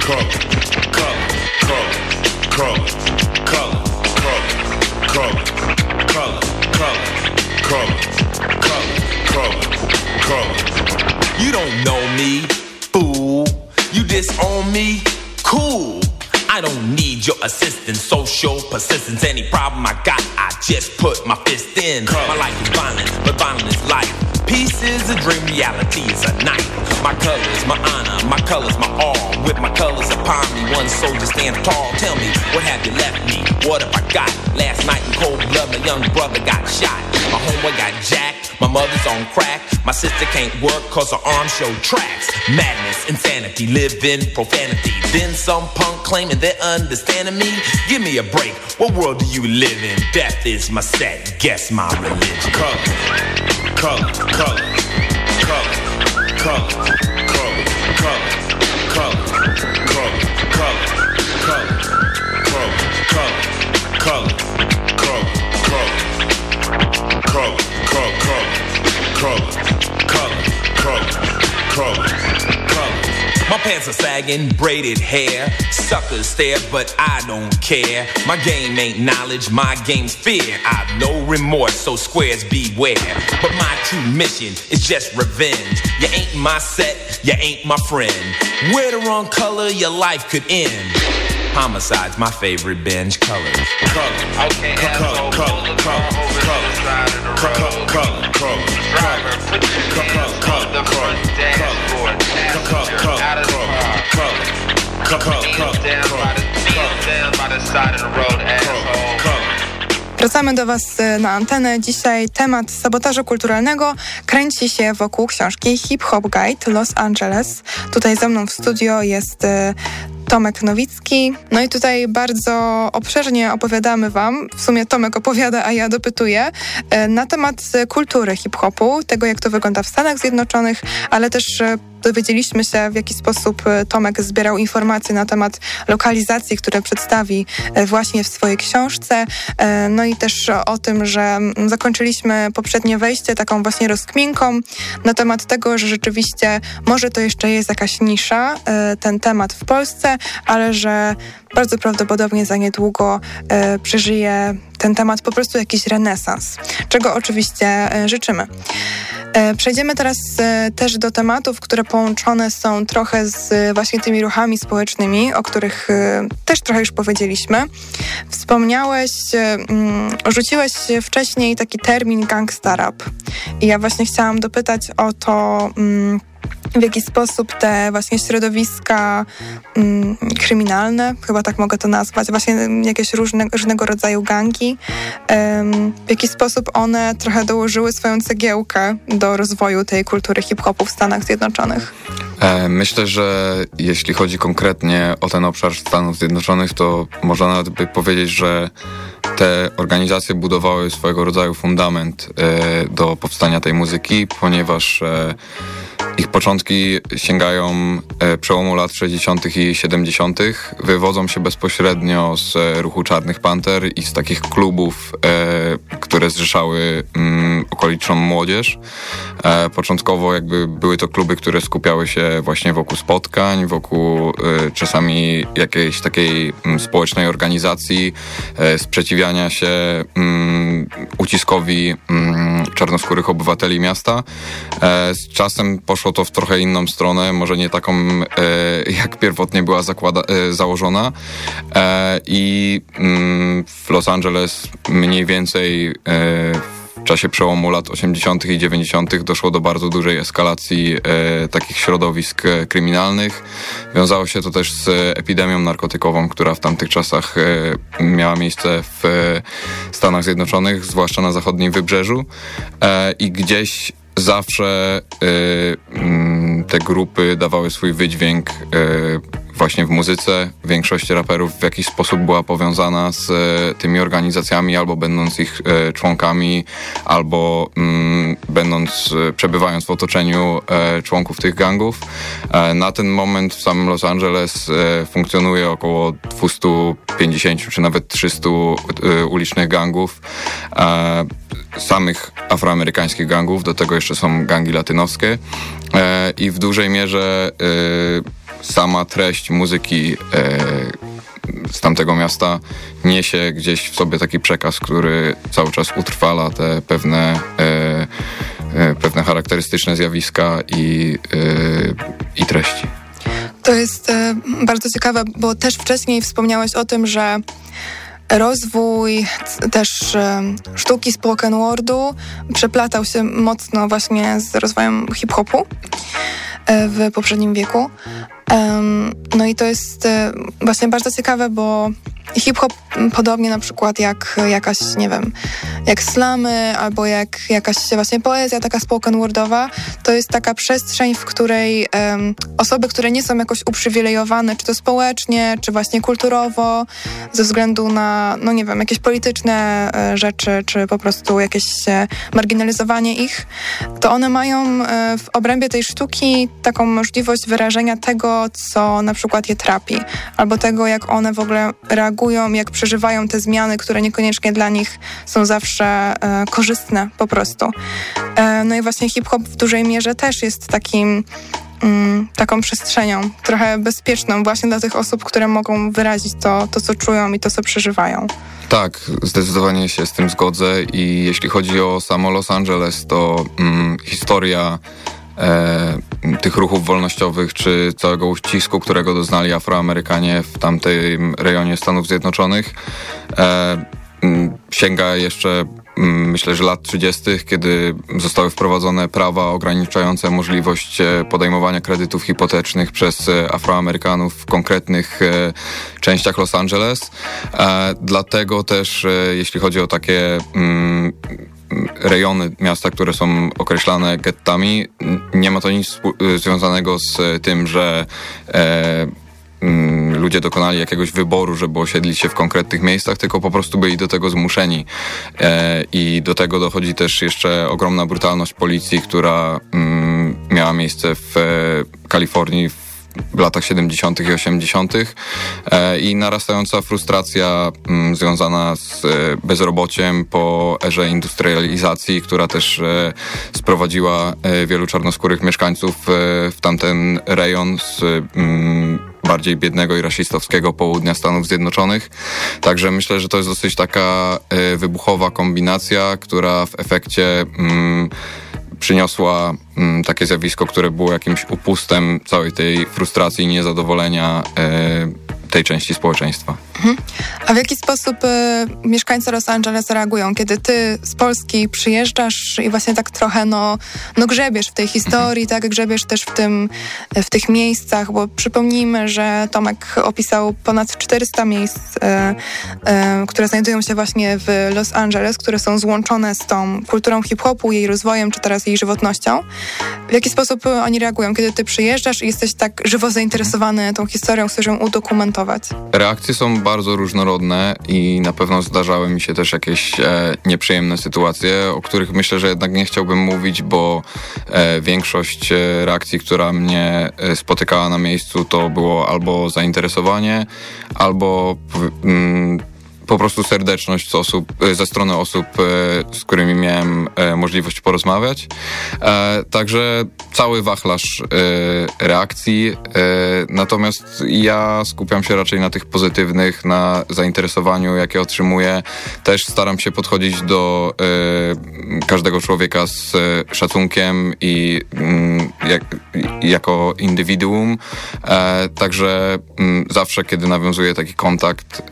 color, color, color, color, color, color, color, color, color, color, You don't know me, fool. You disown me, cool. I don't need your assistance, social persistence. Any problem I got, I just put my fist in. My life is violent, but violent is life. Peace is a dream, reality is a night. My colors, my honor, my colors, my all. With my colors upon me, one soldier stand tall. Tell me, what have you left me? What have I got? Last night in cold blood, my young brother got shot. My homeboy got jacked, my mother's on crack. My sister can't work cause her arms show tracks. Madness, insanity, live in profanity. Then some punk claiming they're understanding me. Give me a break, what world do you live in? Death is my set, guess my religion. Color color, color, color, color, color, color, color, color, color, color, color, color, color, color, color, color, My pants are sagging, braided hair. Suckers stare, but I don't care. My game ain't knowledge, my game's fear. I've no remorse, so squares beware. But my true mission is just revenge. You ain't my set, you ain't my friend. Wear the wrong color, your life could end. Homicide's my favorite binge. Color, driver. Wracamy do Was na antenę. Dzisiaj temat sabotażu kulturalnego kręci się wokół książki Hip Hop Guide Los Angeles. Tutaj ze mną w studio jest Tomek Nowicki. No i tutaj bardzo obszernie opowiadamy Wam, w sumie Tomek opowiada, a ja dopytuję, e, na temat kultury hip-hopu, tego jak to wygląda w Stanach Zjednoczonych, ale też e, dowiedzieliśmy się, w jaki sposób e, Tomek zbierał informacje na temat lokalizacji, które przedstawi właśnie w swojej książce. No i też o tym, że zakończyliśmy poprzednie wejście taką właśnie rozkminką na temat tego, że rzeczywiście może to jeszcze jest jakaś nisza, ten temat w Polsce, ale że bardzo prawdopodobnie za niedługo e, przeżyje ten temat po prostu jakiś renesans, czego oczywiście e, życzymy. E, przejdziemy teraz e, też do tematów, które połączone są trochę z właśnie tymi ruchami społecznymi, o których e, też trochę już powiedzieliśmy. Wspomniałeś, mm, rzuciłeś wcześniej taki termin gangsta rap i ja właśnie chciałam dopytać o to, mm, w jaki sposób te właśnie środowiska mm, kryminalne, chyba tak mogę to nazwać, właśnie jakieś różne, różnego rodzaju gangi, w jaki sposób one trochę dołożyły swoją cegiełkę do rozwoju tej kultury hip-hopu w Stanach Zjednoczonych? E, myślę, że jeśli chodzi konkretnie o ten obszar Stanów Zjednoczonych, to można nawet by powiedzieć, że te organizacje budowały swojego rodzaju fundament e, do powstania tej muzyki, ponieważ e, ich początki sięgają e, przełomu lat 60. i 70., wywodzą się bezpośrednio z e, ruchu Czarnych Panter i z takich klubów, e, które zrzeszały mm, okoliczną młodzież. Początkowo jakby były to kluby, które skupiały się właśnie wokół spotkań, wokół czasami jakiejś takiej mm, społecznej organizacji, sprzeciwiania się mm, uciskowi czarnoskórych obywateli miasta. Z czasem poszło to w trochę inną stronę, może nie taką, e, jak pierwotnie była zakłada, e, założona. E, I mm, w Los Angeles mniej więcej e, w czasie przełomu lat 80. i 90. doszło do bardzo dużej eskalacji e, takich środowisk e, kryminalnych. Wiązało się to też z epidemią narkotykową, która w tamtych czasach e, miała miejsce w Stanach Zjednoczonych, zwłaszcza na zachodnim wybrzeżu. I gdzieś zawsze mm, te grupy dawały swój wydźwięk e, właśnie w muzyce. Większość raperów w jakiś sposób była powiązana z e, tymi organizacjami, albo będąc ich e, członkami, albo mm, będąc, e, przebywając w otoczeniu członków tych gangów. Na ten moment w samym Los Angeles funkcjonuje około 250 czy nawet 300 e, ulicznych gangów. Samych afroamerykańskich gangów, do tego jeszcze są gangi latynoskie e, i w dużej mierze sama treść muzyki e, z tamtego miasta niesie gdzieś w sobie taki przekaz, który cały czas utrwala te pewne, e, e, pewne charakterystyczne zjawiska i, i treści. To jest bardzo ciekawe, bo też wcześniej wspomniałeś o tym, że rozwój też sztuki spoken wordu przeplatał się mocno właśnie z rozwojem hip-hopu w poprzednim wieku. No i to jest e, właśnie bardzo ciekawe, bo hip-hop podobnie na przykład jak jakaś, nie wiem, jak slamy albo jak jakaś właśnie poezja taka spoken wordowa, to jest taka przestrzeń, w której em, osoby, które nie są jakoś uprzywilejowane, czy to społecznie, czy właśnie kulturowo, ze względu na, no nie wiem, jakieś polityczne e, rzeczy, czy po prostu jakieś e, marginalizowanie ich, to one mają w obrębie tej sztuki taką możliwość wyrażenia tego, co na przykład je trapi, albo tego, jak one w ogóle reagują, jak przeżywają te zmiany, które niekoniecznie dla nich są zawsze e, korzystne po prostu. E, no i właśnie hip-hop w dużej mierze też jest takim mm, taką przestrzenią, trochę bezpieczną właśnie dla tych osób, które mogą wyrazić to, to co czują i to, co przeżywają. Tak, zdecydowanie się z tym zgodzę i jeśli chodzi o samo Los Angeles, to mm, historia tych ruchów wolnościowych, czy całego uścisku, którego doznali Afroamerykanie w tamtym rejonie Stanów Zjednoczonych, e, sięga jeszcze myślę, że lat 30., kiedy zostały wprowadzone prawa ograniczające możliwość e, podejmowania kredytów hipotecznych przez e, Afroamerykanów w konkretnych e, częściach Los Angeles. E, Dlatego też, e, jeśli chodzi o takie rejony miasta, które są określane gettami, nie ma to nic związanego z tym, że e, mm, ludzie dokonali jakiegoś wyboru, żeby osiedlić się w konkretnych miejscach, tylko po prostu byli do tego zmuszeni. E, I do tego dochodzi też jeszcze ogromna brutalność policji, która mm, miała miejsce w e, Kalifornii w w latach 70. i 80. E, i narastająca frustracja mm, związana z e, bezrobociem po erze industrializacji, która też e, sprowadziła wielu czarnoskórych mieszkańców w tamten rejon z mm, bardziej biednego i rasistowskiego południa Stanów Zjednoczonych. Także myślę, że to jest dosyć taka wybuchowa kombinacja, która w efekcie mm, przyniosła mm, takie zjawisko, które było jakimś upustem całej tej frustracji niezadowolenia e, tej części społeczeństwa. Mhm. A w jaki sposób e, mieszkańcy Los Angeles reagują, kiedy ty z Polski przyjeżdżasz i właśnie tak trochę no, no grzebiesz w tej historii, tak grzebiesz też w, tym, w tych miejscach, bo przypomnijmy, że Tomek opisał ponad 400 miejsc, e, e, które znajdują się właśnie w Los Angeles, które są złączone z tą kulturą hip-hopu, jej rozwojem, czy teraz jej żywotnością. W jaki sposób oni reagują, kiedy ty przyjeżdżasz i jesteś tak żywo zainteresowany tą historią, chcesz ją udokumentować? Reakcje są bardzo różnorodne i na pewno zdarzały mi się też jakieś e, nieprzyjemne sytuacje, o których myślę, że jednak nie chciałbym mówić, bo e, większość e, reakcji, która mnie e, spotykała na miejscu, to było albo zainteresowanie, albo mm, po prostu serdeczność osób, e, ze strony osób, e, z którymi miałem e, możliwość porozmawiać. Także cały wachlarz reakcji. Natomiast ja skupiam się raczej na tych pozytywnych, na zainteresowaniu, jakie otrzymuję. Też staram się podchodzić do każdego człowieka z szacunkiem i mm, jak, jako indywiduum. Także mm, zawsze, kiedy nawiązuję taki kontakt,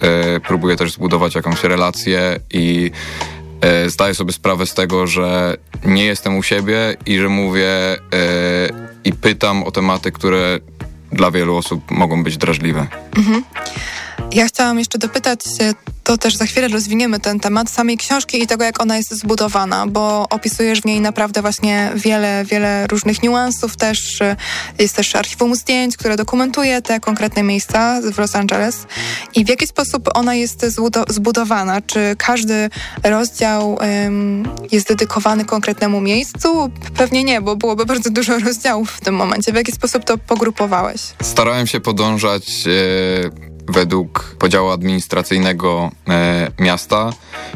próbuję też zbudować jakąś relację i e, zdaję sobie sprawę z tego, że nie jestem u siebie i że mówię e, i pytam o tematy, które dla wielu osób mogą być drażliwe. Mhm. Ja chciałam jeszcze dopytać to też za chwilę rozwiniemy ten temat samej książki i tego, jak ona jest zbudowana, bo opisujesz w niej naprawdę właśnie wiele, wiele różnych niuansów też. Jest też archiwum zdjęć, które dokumentuje te konkretne miejsca w Los Angeles i w jaki sposób ona jest zbudowana? Czy każdy rozdział um, jest dedykowany konkretnemu miejscu? Pewnie nie, bo byłoby bardzo dużo rozdziałów w tym momencie. W jaki sposób to pogrupowałeś? Starałem się podążać e, według podziału administracyjnego e, miasta.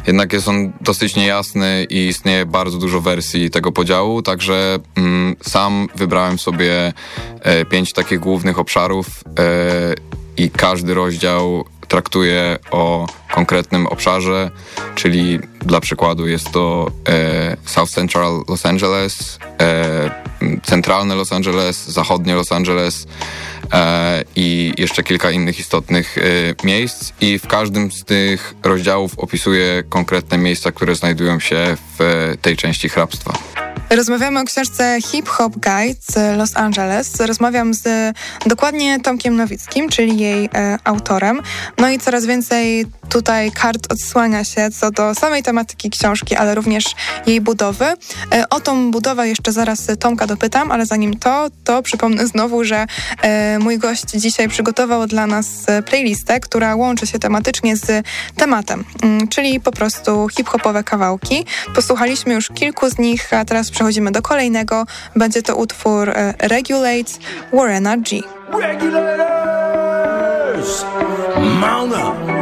Jednak jest on dosyć niejasny i istnieje bardzo dużo wersji tego podziału, także mm, sam wybrałem sobie e, pięć takich głównych obszarów e, i każdy rozdział traktuje o konkretnym obszarze, czyli dla przykładu jest to e, South Central Los Angeles, e, centralny Los Angeles, zachodnie Los Angeles, E, i jeszcze kilka innych istotnych e, miejsc i w każdym z tych rozdziałów opisuję konkretne miejsca, które znajdują się w tej części hrabstwa. Rozmawiamy o książce Hip Hop Guide Los Angeles. Rozmawiam z dokładnie Tomkiem Nowickim, czyli jej e, autorem. No i coraz więcej tutaj kart odsłania się co do samej tematyki książki, ale również jej budowy. E, o tą budowę jeszcze zaraz Tomka dopytam, ale zanim to, to przypomnę znowu, że e, mój gość dzisiaj przygotował dla nas playlistę, która łączy się tematycznie z tematem, mm, czyli po prostu hip-hopowe kawałki. Posłuchaliśmy już kilku z nich, a teraz przechodzimy do kolejnego. Będzie to utwór e, Regulate Warrena G. Regulators! Up!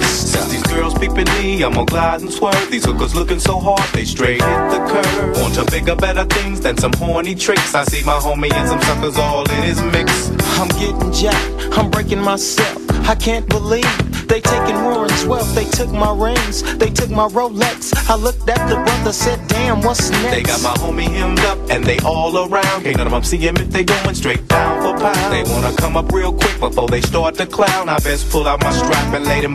since these girls peeping me, I'm gonna glide and swerve. These hookers looking so hard, they straight hit the curve. Want to bigger, better things than some horny tricks. I see my homie and some suckers all in his mix. I'm getting jacked, I'm breaking myself. I can't believe they taking Warren's wealth. They took my rings, they took my Rolex. I looked at the brother, said, damn, what's next? They got my homie hemmed up and they all around. Can't none of them see him if they going straight down for pound. They wanna come up real quick before they start to clown. I best pull out my strap and lay them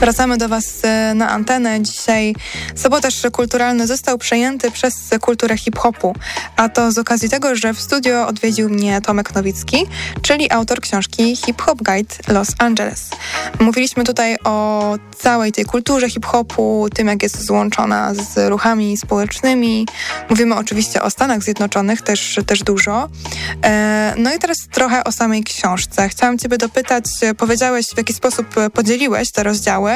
Wracamy do Was e, na antenę. Dzisiaj sabotaż kulturalny został przejęty przez kulturę hip-hopu, a to z okazji tego, że w studio odwiedził mnie Tomek Nowicki, czyli autor książki Hip Hop Guide Los Angeles. Mówiliśmy tutaj o całej tej kulturze hip-hopu, tym jak jest złączona z ruchami społecznymi. Mówimy oczywiście o Stanach Zjednoczonych, też, też dużo. E, no i teraz trochę o samej książce. Chciałam Ciebie dopytać, powiedziałeś w jaki sposób podzieliłeś te rozdziały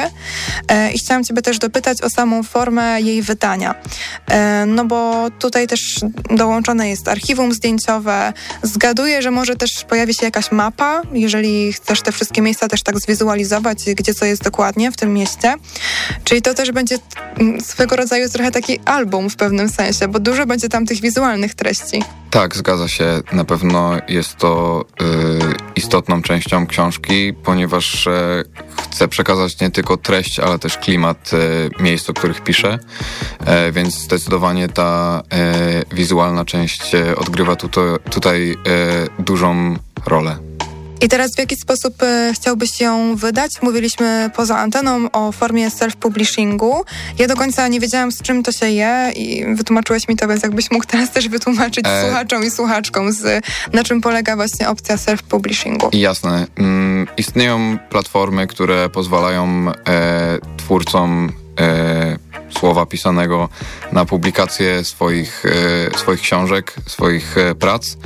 e, i chciałam Ciebie też dopytać o samą formę jej wydania. E, no bo tutaj też dołączone jest archiwum zdjęciowe. Zgaduję, że może też pojawi się jakaś mapa, jeżeli chcesz te wszystkie miejsca też tak zwizualizować, gdzie co jest dokładnie w tym mieście. Czyli to też będzie swego rodzaju trochę taki album w pewnym sensie, bo dużo będzie tam tych wizualnych treści. Tak, zgadza się. Na pewno jest to y, istotną częścią książki, ponieważ e, chcę przekazać nie tylko treść, ale też klimat e, miejsc, o których piszę, e, więc zdecydowanie ta wizualna część odgrywa tutaj, tutaj dużą rolę. I teraz w jaki sposób e, chciałbyś ją wydać? Mówiliśmy poza anteną o formie self-publishingu. Ja do końca nie wiedziałam, z czym to się je i wytłumaczyłeś mi to, więc jakbyś mógł teraz też wytłumaczyć e... słuchaczom i słuchaczkom, z, na czym polega właśnie opcja self-publishingu. Jasne. Mm, istnieją platformy, które pozwalają e, twórcom e, słowa pisanego na publikację swoich, e, swoich książek, swoich e, prac.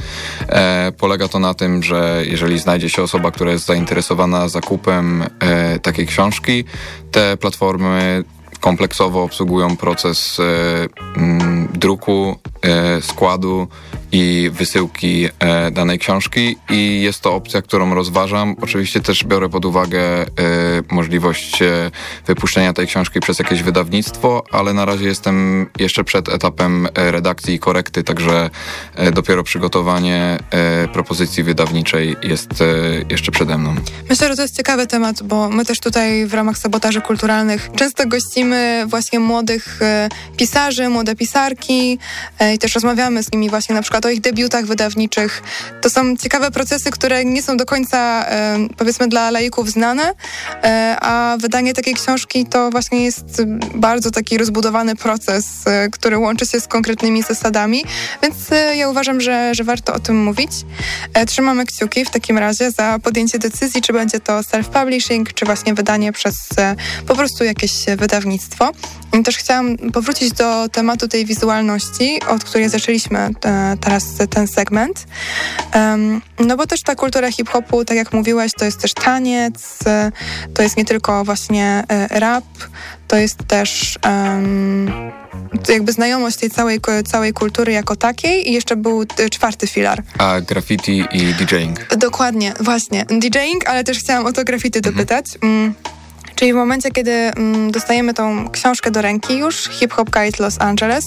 E, polega to na tym, że jeżeli znajdzie się osoba, która jest zainteresowana zakupem e, takiej książki, te platformy kompleksowo obsługują proces e, m, druku, e, składu i wysyłki e, danej książki i jest to opcja, którą rozważam. Oczywiście też biorę pod uwagę możliwość wypuszczenia tej książki przez jakieś wydawnictwo, ale na razie jestem jeszcze przed etapem redakcji i korekty, także dopiero przygotowanie propozycji wydawniczej jest jeszcze przede mną. Myślę, że to jest ciekawy temat, bo my też tutaj w ramach sabotaży kulturalnych często gościmy właśnie młodych pisarzy, młode pisarki i też rozmawiamy z nimi właśnie na przykład o ich debiutach wydawniczych. To są ciekawe procesy, które nie są do końca, powiedzmy, dla laików znane, e, a wydanie takiej książki to właśnie jest bardzo taki rozbudowany proces, e, który łączy się z konkretnymi zasadami, więc e, ja uważam, że, że warto o tym mówić. Trzymamy kciuki w takim razie za podjęcie decyzji, czy będzie to self-publishing, czy właśnie wydanie przez po prostu jakieś wydawnictwo. I też chciałam powrócić do tematu tej wizualności, od której zaczęliśmy teraz ten segment. Um, no bo też ta kultura hip-hopu, tak jak mówiłaś, to jest też taniec, to jest nie tylko właśnie e, rap, to jest też um, jakby znajomość tej całej, całej kultury jako takiej i jeszcze był czwarty filar. A graffiti i DJing. Dokładnie, właśnie. DJing, ale też chciałam o to graffiti mhm. dopytać. Mm. Czyli w momencie, kiedy mm, dostajemy tą książkę do ręki już, Hip Hop Guide Los Angeles,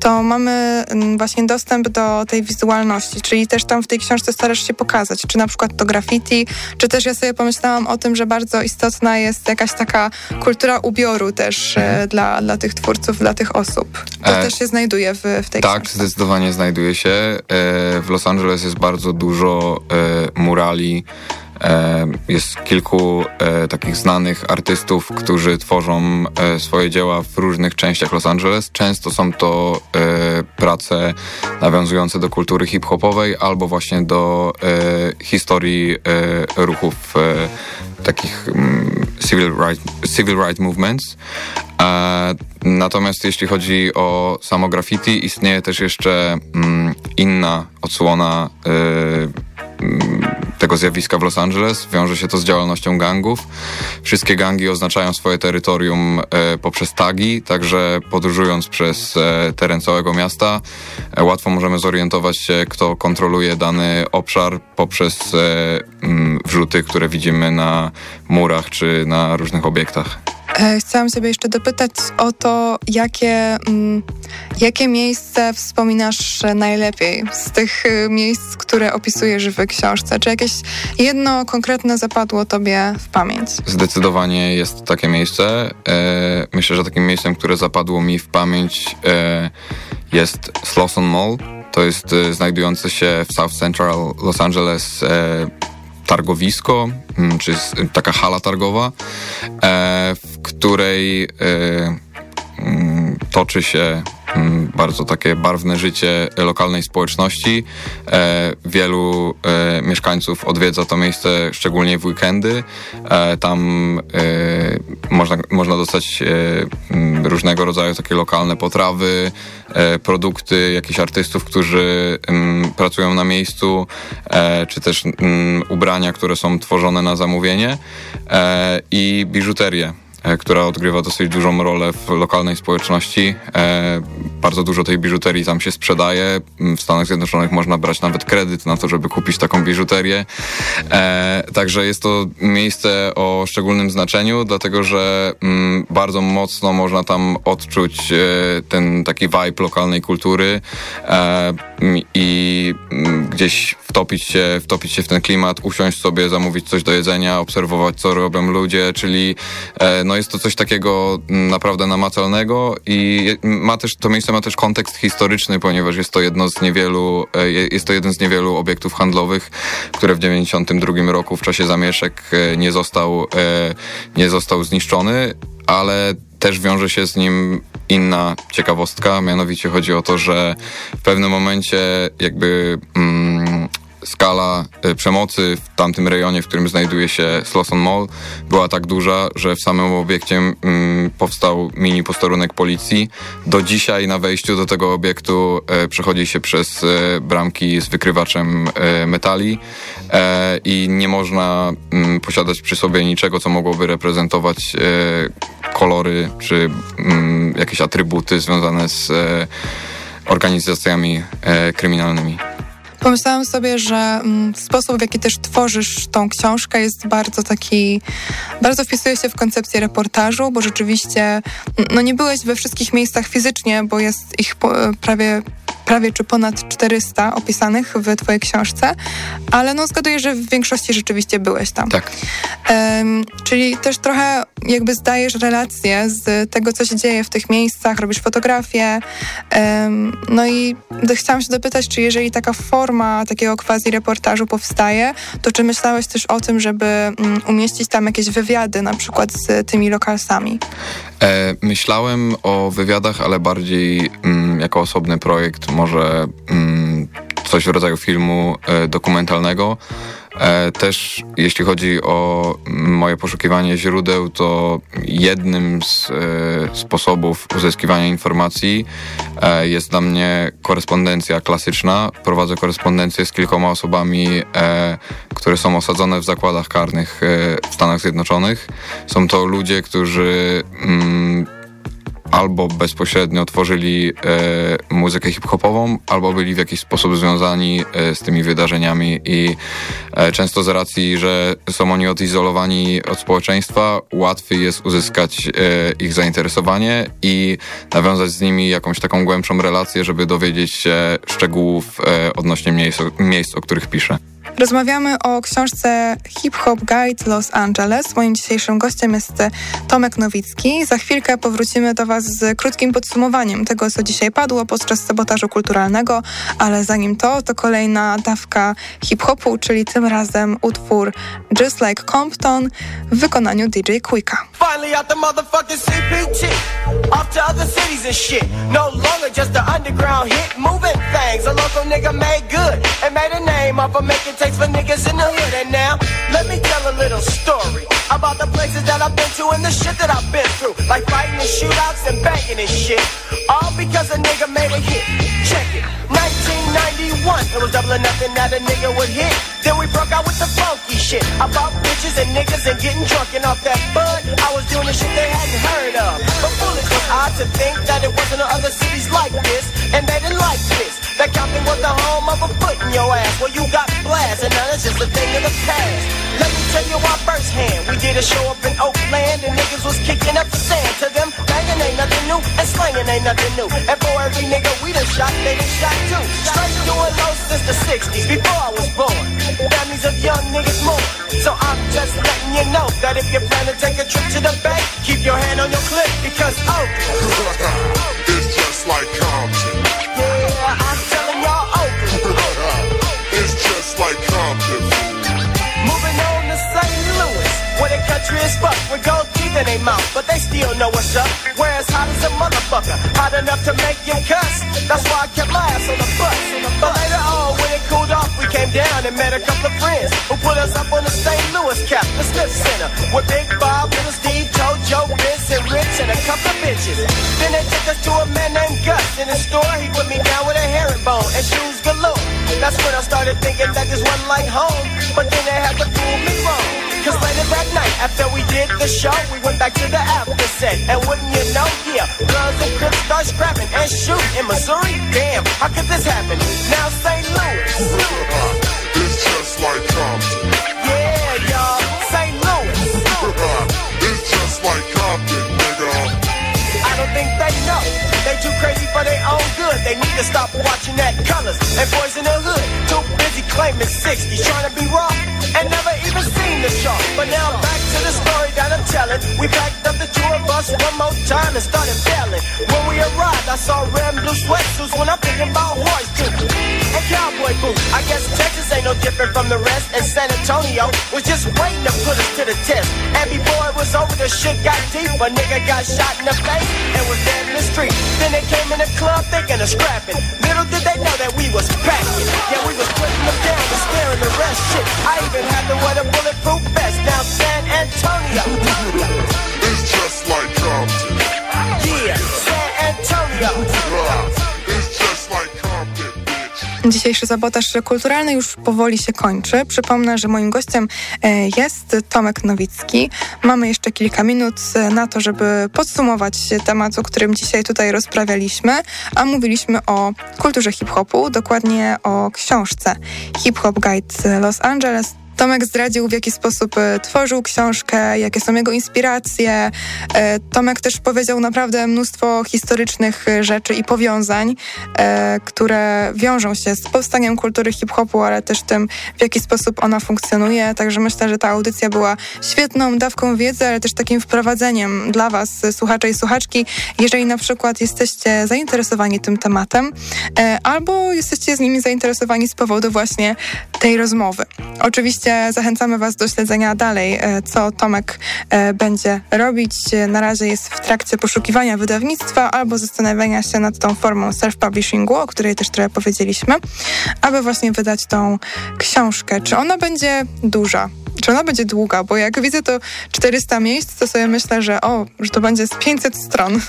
to mamy mm, właśnie dostęp do tej wizualności, czyli też tam w tej książce starasz się pokazać, czy na przykład to graffiti, czy też ja sobie pomyślałam o tym, że bardzo istotna jest jakaś taka kultura ubioru też e, mhm. dla, dla tych twórców, dla tych osób. To e, też się znajduje w, w tej tak, książce. Tak, zdecydowanie znajduje się. E, w Los Angeles jest bardzo dużo e, murali, jest kilku e, takich znanych artystów, którzy tworzą e, swoje dzieła w różnych częściach Los Angeles. Często są to prace nawiązujące do kultury hip-hopowej albo właśnie do historii ruchów takich mm, civil right, civil right movements. Natomiast jeśli chodzi o samo graffiti, istnieje też jeszcze mm, inna odsłona tego zjawiska w Los Angeles. Wiąże się to z działalnością gangów. Wszystkie gangi oznaczają swoje terytorium e, poprzez tagi, także podróżując przez e, teren całego miasta, e, łatwo możemy zorientować się, kto kontroluje dany obszar poprzez wrzuty, które widzimy na murach czy na różnych obiektach. E, chciałam sobie jeszcze dopytać o to, jakie, mm, jakie miejsce wspominasz najlepiej z tych y, miejsc, które opisujesz w książce? Czy jakieś jedno konkretne zapadło tobie w pamięć? Zdecydowanie jest takie miejsce. E, myślę, że takim miejscem, które zapadło mi w pamięć e, jest Slauson Mall. To jest znajdujące się w South Central Los Angeles targowisko, mm, czy taka hala targowa, w której mm, toczy się bardzo takie barwne życie lokalnej społeczności. E, wielu e, mieszkańców odwiedza to miejsce szczególnie w weekendy. E, tam można, można dostać mm, różnego rodzaju takie lokalne potrawy, produkty jakichś artystów, którzy mm, pracują na miejscu, czy też ubrania, które są tworzone na zamówienie i biżuterię. E, która odgrywa dosyć dużą rolę w lokalnej społeczności. E, bardzo dużo tej biżuterii tam się sprzedaje. W Stanach Zjednoczonych można brać nawet kredyt na to, żeby kupić taką biżuterię. E, także jest to miejsce o szczególnym znaczeniu, dlatego że mm, bardzo mocno można tam odczuć ten taki vibe lokalnej kultury i mm, gdzieś wtopić się, wtopić się w ten klimat, usiąść sobie, zamówić coś do jedzenia, obserwować, co robią ludzie, czyli no jest to coś takiego mm, naprawdę namacalnego i ma też, to miejsce ma też kontekst historyczny, ponieważ jest to jedno z niewielu, e, jest to jeden z niewielu obiektów handlowych, które w 92 roku w czasie zamieszek e, nie został, e, nie został zniszczony, ale też wiąże się z nim inna ciekawostka, mianowicie chodzi o to, że w pewnym momencie jakby mm, skala e, przemocy w tamtym rejonie, w którym znajduje się Slosson Mall, była tak duża, że w samym obiekcie mm, powstał mini posterunek policji. Do dzisiaj na wejściu do tego obiektu e, przechodzi się przez e, bramki z wykrywaczem metali i nie można mm, posiadać przy sobie niczego, co mogłoby reprezentować kolory czy mm, jakieś atrybuty związane z organizacjami kryminalnymi. Pomyślałam sobie, że mm, sposób, w jaki też tworzysz tą książkę jest bardzo taki, bardzo wpisuje się w koncepcję reportażu, bo rzeczywiście no nie byłeś we wszystkich miejscach fizycznie, bo jest ich prawie prawie czy ponad 400 opisanych w twojej książce, ale no zgaduję, że w większości rzeczywiście byłeś tam. Tak. Um, czyli też trochę jakby zdajesz relację z tego, co się dzieje w tych miejscach, robisz fotografie. Um, no i chciałam się dopytać, czy jeżeli taka forma takiego quasi reportażu powstaje, to czy myślałeś też o tym, żeby um, umieścić tam jakieś wywiady, na przykład z tymi lokalsami? E, myślałem o wywiadach, ale bardziej mm, jako osobny projekt, może mm, coś w rodzaju filmu e, dokumentalnego. E, też jeśli chodzi o moje poszukiwanie źródeł, to jednym z e, sposobów uzyskiwania informacji jest dla mnie korespondencja klasyczna. Prowadzę korespondencję z kilkoma osobami, które są osadzone w zakładach karnych w Stanach Zjednoczonych. Są to ludzie, którzy mm, albo bezpośrednio tworzyli e, muzykę hip-hopową, albo byli w jakiś sposób związani e, z tymi wydarzeniami i e, często z racji, że są oni odizolowani od społeczeństwa, łatwiej jest uzyskać e, ich zainteresowanie i nawiązać z nimi jakąś taką głębszą relację, żeby dowiedzieć się szczegółów e, odnośnie miejsc, miejsc, o których piszę. Rozmawiamy o książce Hip Hop Guide Los Angeles. Moim dzisiejszym gościem jest Tomek Nowicki. Za chwilkę powrócimy do Was z krótkim podsumowaniem tego, co dzisiaj padło podczas sabotażu kulturalnego, ale zanim to, to kolejna dawka hip-hopu, czyli tym razem utwór Just Like Compton w wykonaniu DJ Quicka. Finally out the motherfucking CPT Off to other cities and shit No longer just the underground hit Moving things A local nigga made good And made a name off of making takes for niggas in the hood. And now, let me tell a little story about the places that I've been to and the shit that I've been through. Like fighting and shootouts and banging and shit. All because a nigga made a hit. Check it. 1991, it was double or nothing that a nigga would hit. Then we broke out with the funky shit. About bitches and niggas and getting drunk and off that bud. I was doing the shit they hadn't heard of. But foolish was I to think that it wasn't other cities like this. And they didn't like this. That Compton was the home of a foot in your ass. Well, you got blast, and now that's just a thing of the past. Let me tell you our firsthand. We did a show up in Oakland, and niggas was kicking up the sand. To them, banging ain't nothing new, and slanging ain't nothing new. And for every nigga we done shot, they done shot too. Straight doing low since the 60s, before I was born. Families of young niggas more. So I'm just letting you know that if you plan to take a trip to the bank, keep your hand on your clip, because oh. Oakland. it's just like Compton. like Compton. Moving on to St. Louis, where the country is fucked with gold teeth in their mouth, but they still know what's up. Where it's hot as a motherfucker, hot enough to make you cuss. That's why I kept my ass on the bus. But later on, came down and met a couple of friends who put us up on the St. Louis cap, the Smith Center, with Big Bob, Little Steve, Joe, Vince, and Rich, and a couple of bitches. Then they took us to a man named Gus in the store. He put me down with a herringbone and shoes galore. That's when I started thinking that this wasn't like home. But then they had to prove me wrong. Cause later that night, after we did the show, we went back to the after set. And wouldn't you know, yeah, Bloods and Crips start scrapping and shoot in Missouri. Damn, how could this happen? Now St. Louis. it's just like Compton. Yeah, y'all, St. Louis. it's just like Compton, nigga. Don't think they know. They too crazy for their own good. They need to stop watching that colors and boys in the hood. Too busy claiming 60s, trying to be raw and never even seen the show. But now back to the story that I'm telling. We packed up the tour bus one more time and started bailing. When we arrived, I saw red blue sweatsuits when I'm thinking about horse too. And cowboy boots. I guess Texas ain't no different from the rest. And San Antonio was just waiting to put us to the test. And before it was over, the shit got deep. A nigga got shot in the face and was dead in the street. Then they came in the club thinking of scrapping. Little did they know that we was packing. Yeah, we was putting them down and scaring the rest. Shit, I even had to wear the bulletproof vest. Now San Antonio. Dzisiejszy sabotaż kulturalny już powoli się kończy. Przypomnę, że moim gościem e, jest Tomek Nowicki. Mamy jeszcze kilka minut e, na to, żeby podsumować temat, o którym dzisiaj tutaj rozprawialiśmy, a mówiliśmy o kulturze hip-hopu, dokładnie o książce Hip Hop Guide Los Angeles Tomek zdradził, w jaki sposób e, tworzył książkę, jakie są jego inspiracje. E, Tomek też powiedział naprawdę mnóstwo historycznych e, rzeczy i powiązań, które wiążą się z powstaniem kultury hip-hopu, ale też tym, w jaki sposób ona funkcjonuje. Także myślę, że ta audycja była świetną dawką wiedzy, ale też takim wprowadzeniem dla Was, słuchacze i słuchaczki, jeżeli na przykład jesteście zainteresowani tym tematem, albo jesteście z nimi zainteresowani z powodu właśnie tej rozmowy. Oczywiście zachęcamy Was do śledzenia dalej, e, co Tomek e, będzie robić. Na razie jest w trakcie poszukiwania wydawnictwa albo zastanawiania się nad tą formą self-publishingu, o której też trochę powiedzieliśmy, aby właśnie wydać tą książkę. Czy ona będzie duża? Czy ona będzie długa? Bo jak widzę to 400 miejsc, to sobie myślę, że o, że to będzie z 500 stron.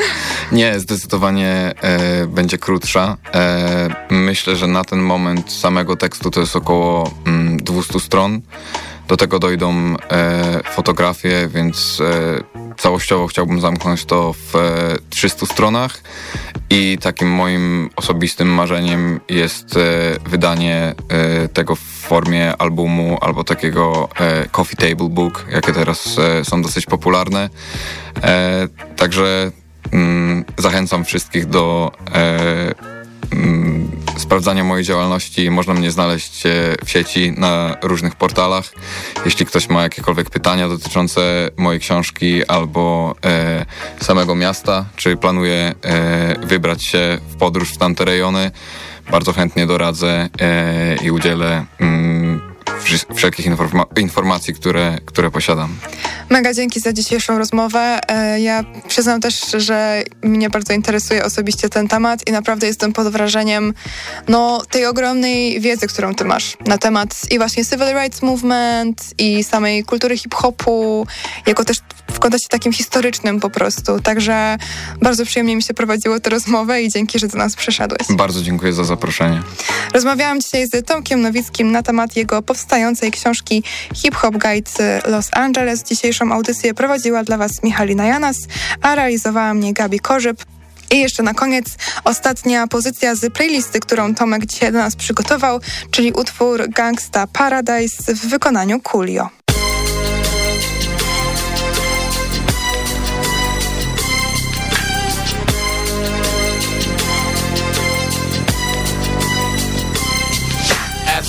Nie, zdecydowanie e, będzie krótsza. E, myślę, że na ten moment samego tekstu to jest około mm, 200 stron. Do tego dojdą e, fotografie, więc e, całościowo chciałbym zamknąć to w e, 300 stronach i takim moim osobistym marzeniem jest e, wydanie e, tego w formie albumu albo takiego e, coffee table book, jakie teraz są dosyć popularne. Także mm, zachęcam wszystkich do mm, sprawdzania mojej działalności można mnie znaleźć e, w sieci na różnych portalach. Jeśli ktoś ma jakiekolwiek pytania dotyczące mojej książki albo e, samego miasta, czy planuje e, wybrać się w podróż w tamte rejony, bardzo chętnie doradzę e, i udzielę mm, wszelkich informa informacji, które, które posiadam. Mega dzięki za dzisiejszą rozmowę. E, ja przyznam też, że mnie bardzo interesuje osobiście ten temat i naprawdę jestem pod wrażeniem no, tej ogromnej wiedzy, którą ty masz na temat i właśnie Civil Rights Movement i samej kultury hip-hopu, jako też w kontekście takim historycznym po prostu. Także bardzo przyjemnie mi się prowadziło tę rozmowę i dzięki, że do nas przyszedłeś. Bardzo dziękuję za zaproszenie. Rozmawiałam dzisiaj z Tomkiem Nowickim na temat jego powstającej książki Hip Hop Guide Los Angeles. Dzisiejszą audycję prowadziła dla Was Michalina Janas, a realizowała mnie Gabi Korzyb. I jeszcze na koniec ostatnia pozycja z playlisty, którą Tomek dzisiaj do nas przygotował, czyli utwór Gangsta Paradise w wykonaniu Coolio.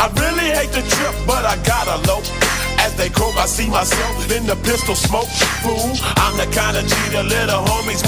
I really hate the trip, but I gotta low. As they croak, I see myself in the pistol smoke. Fool, I'm the kind of G the little homies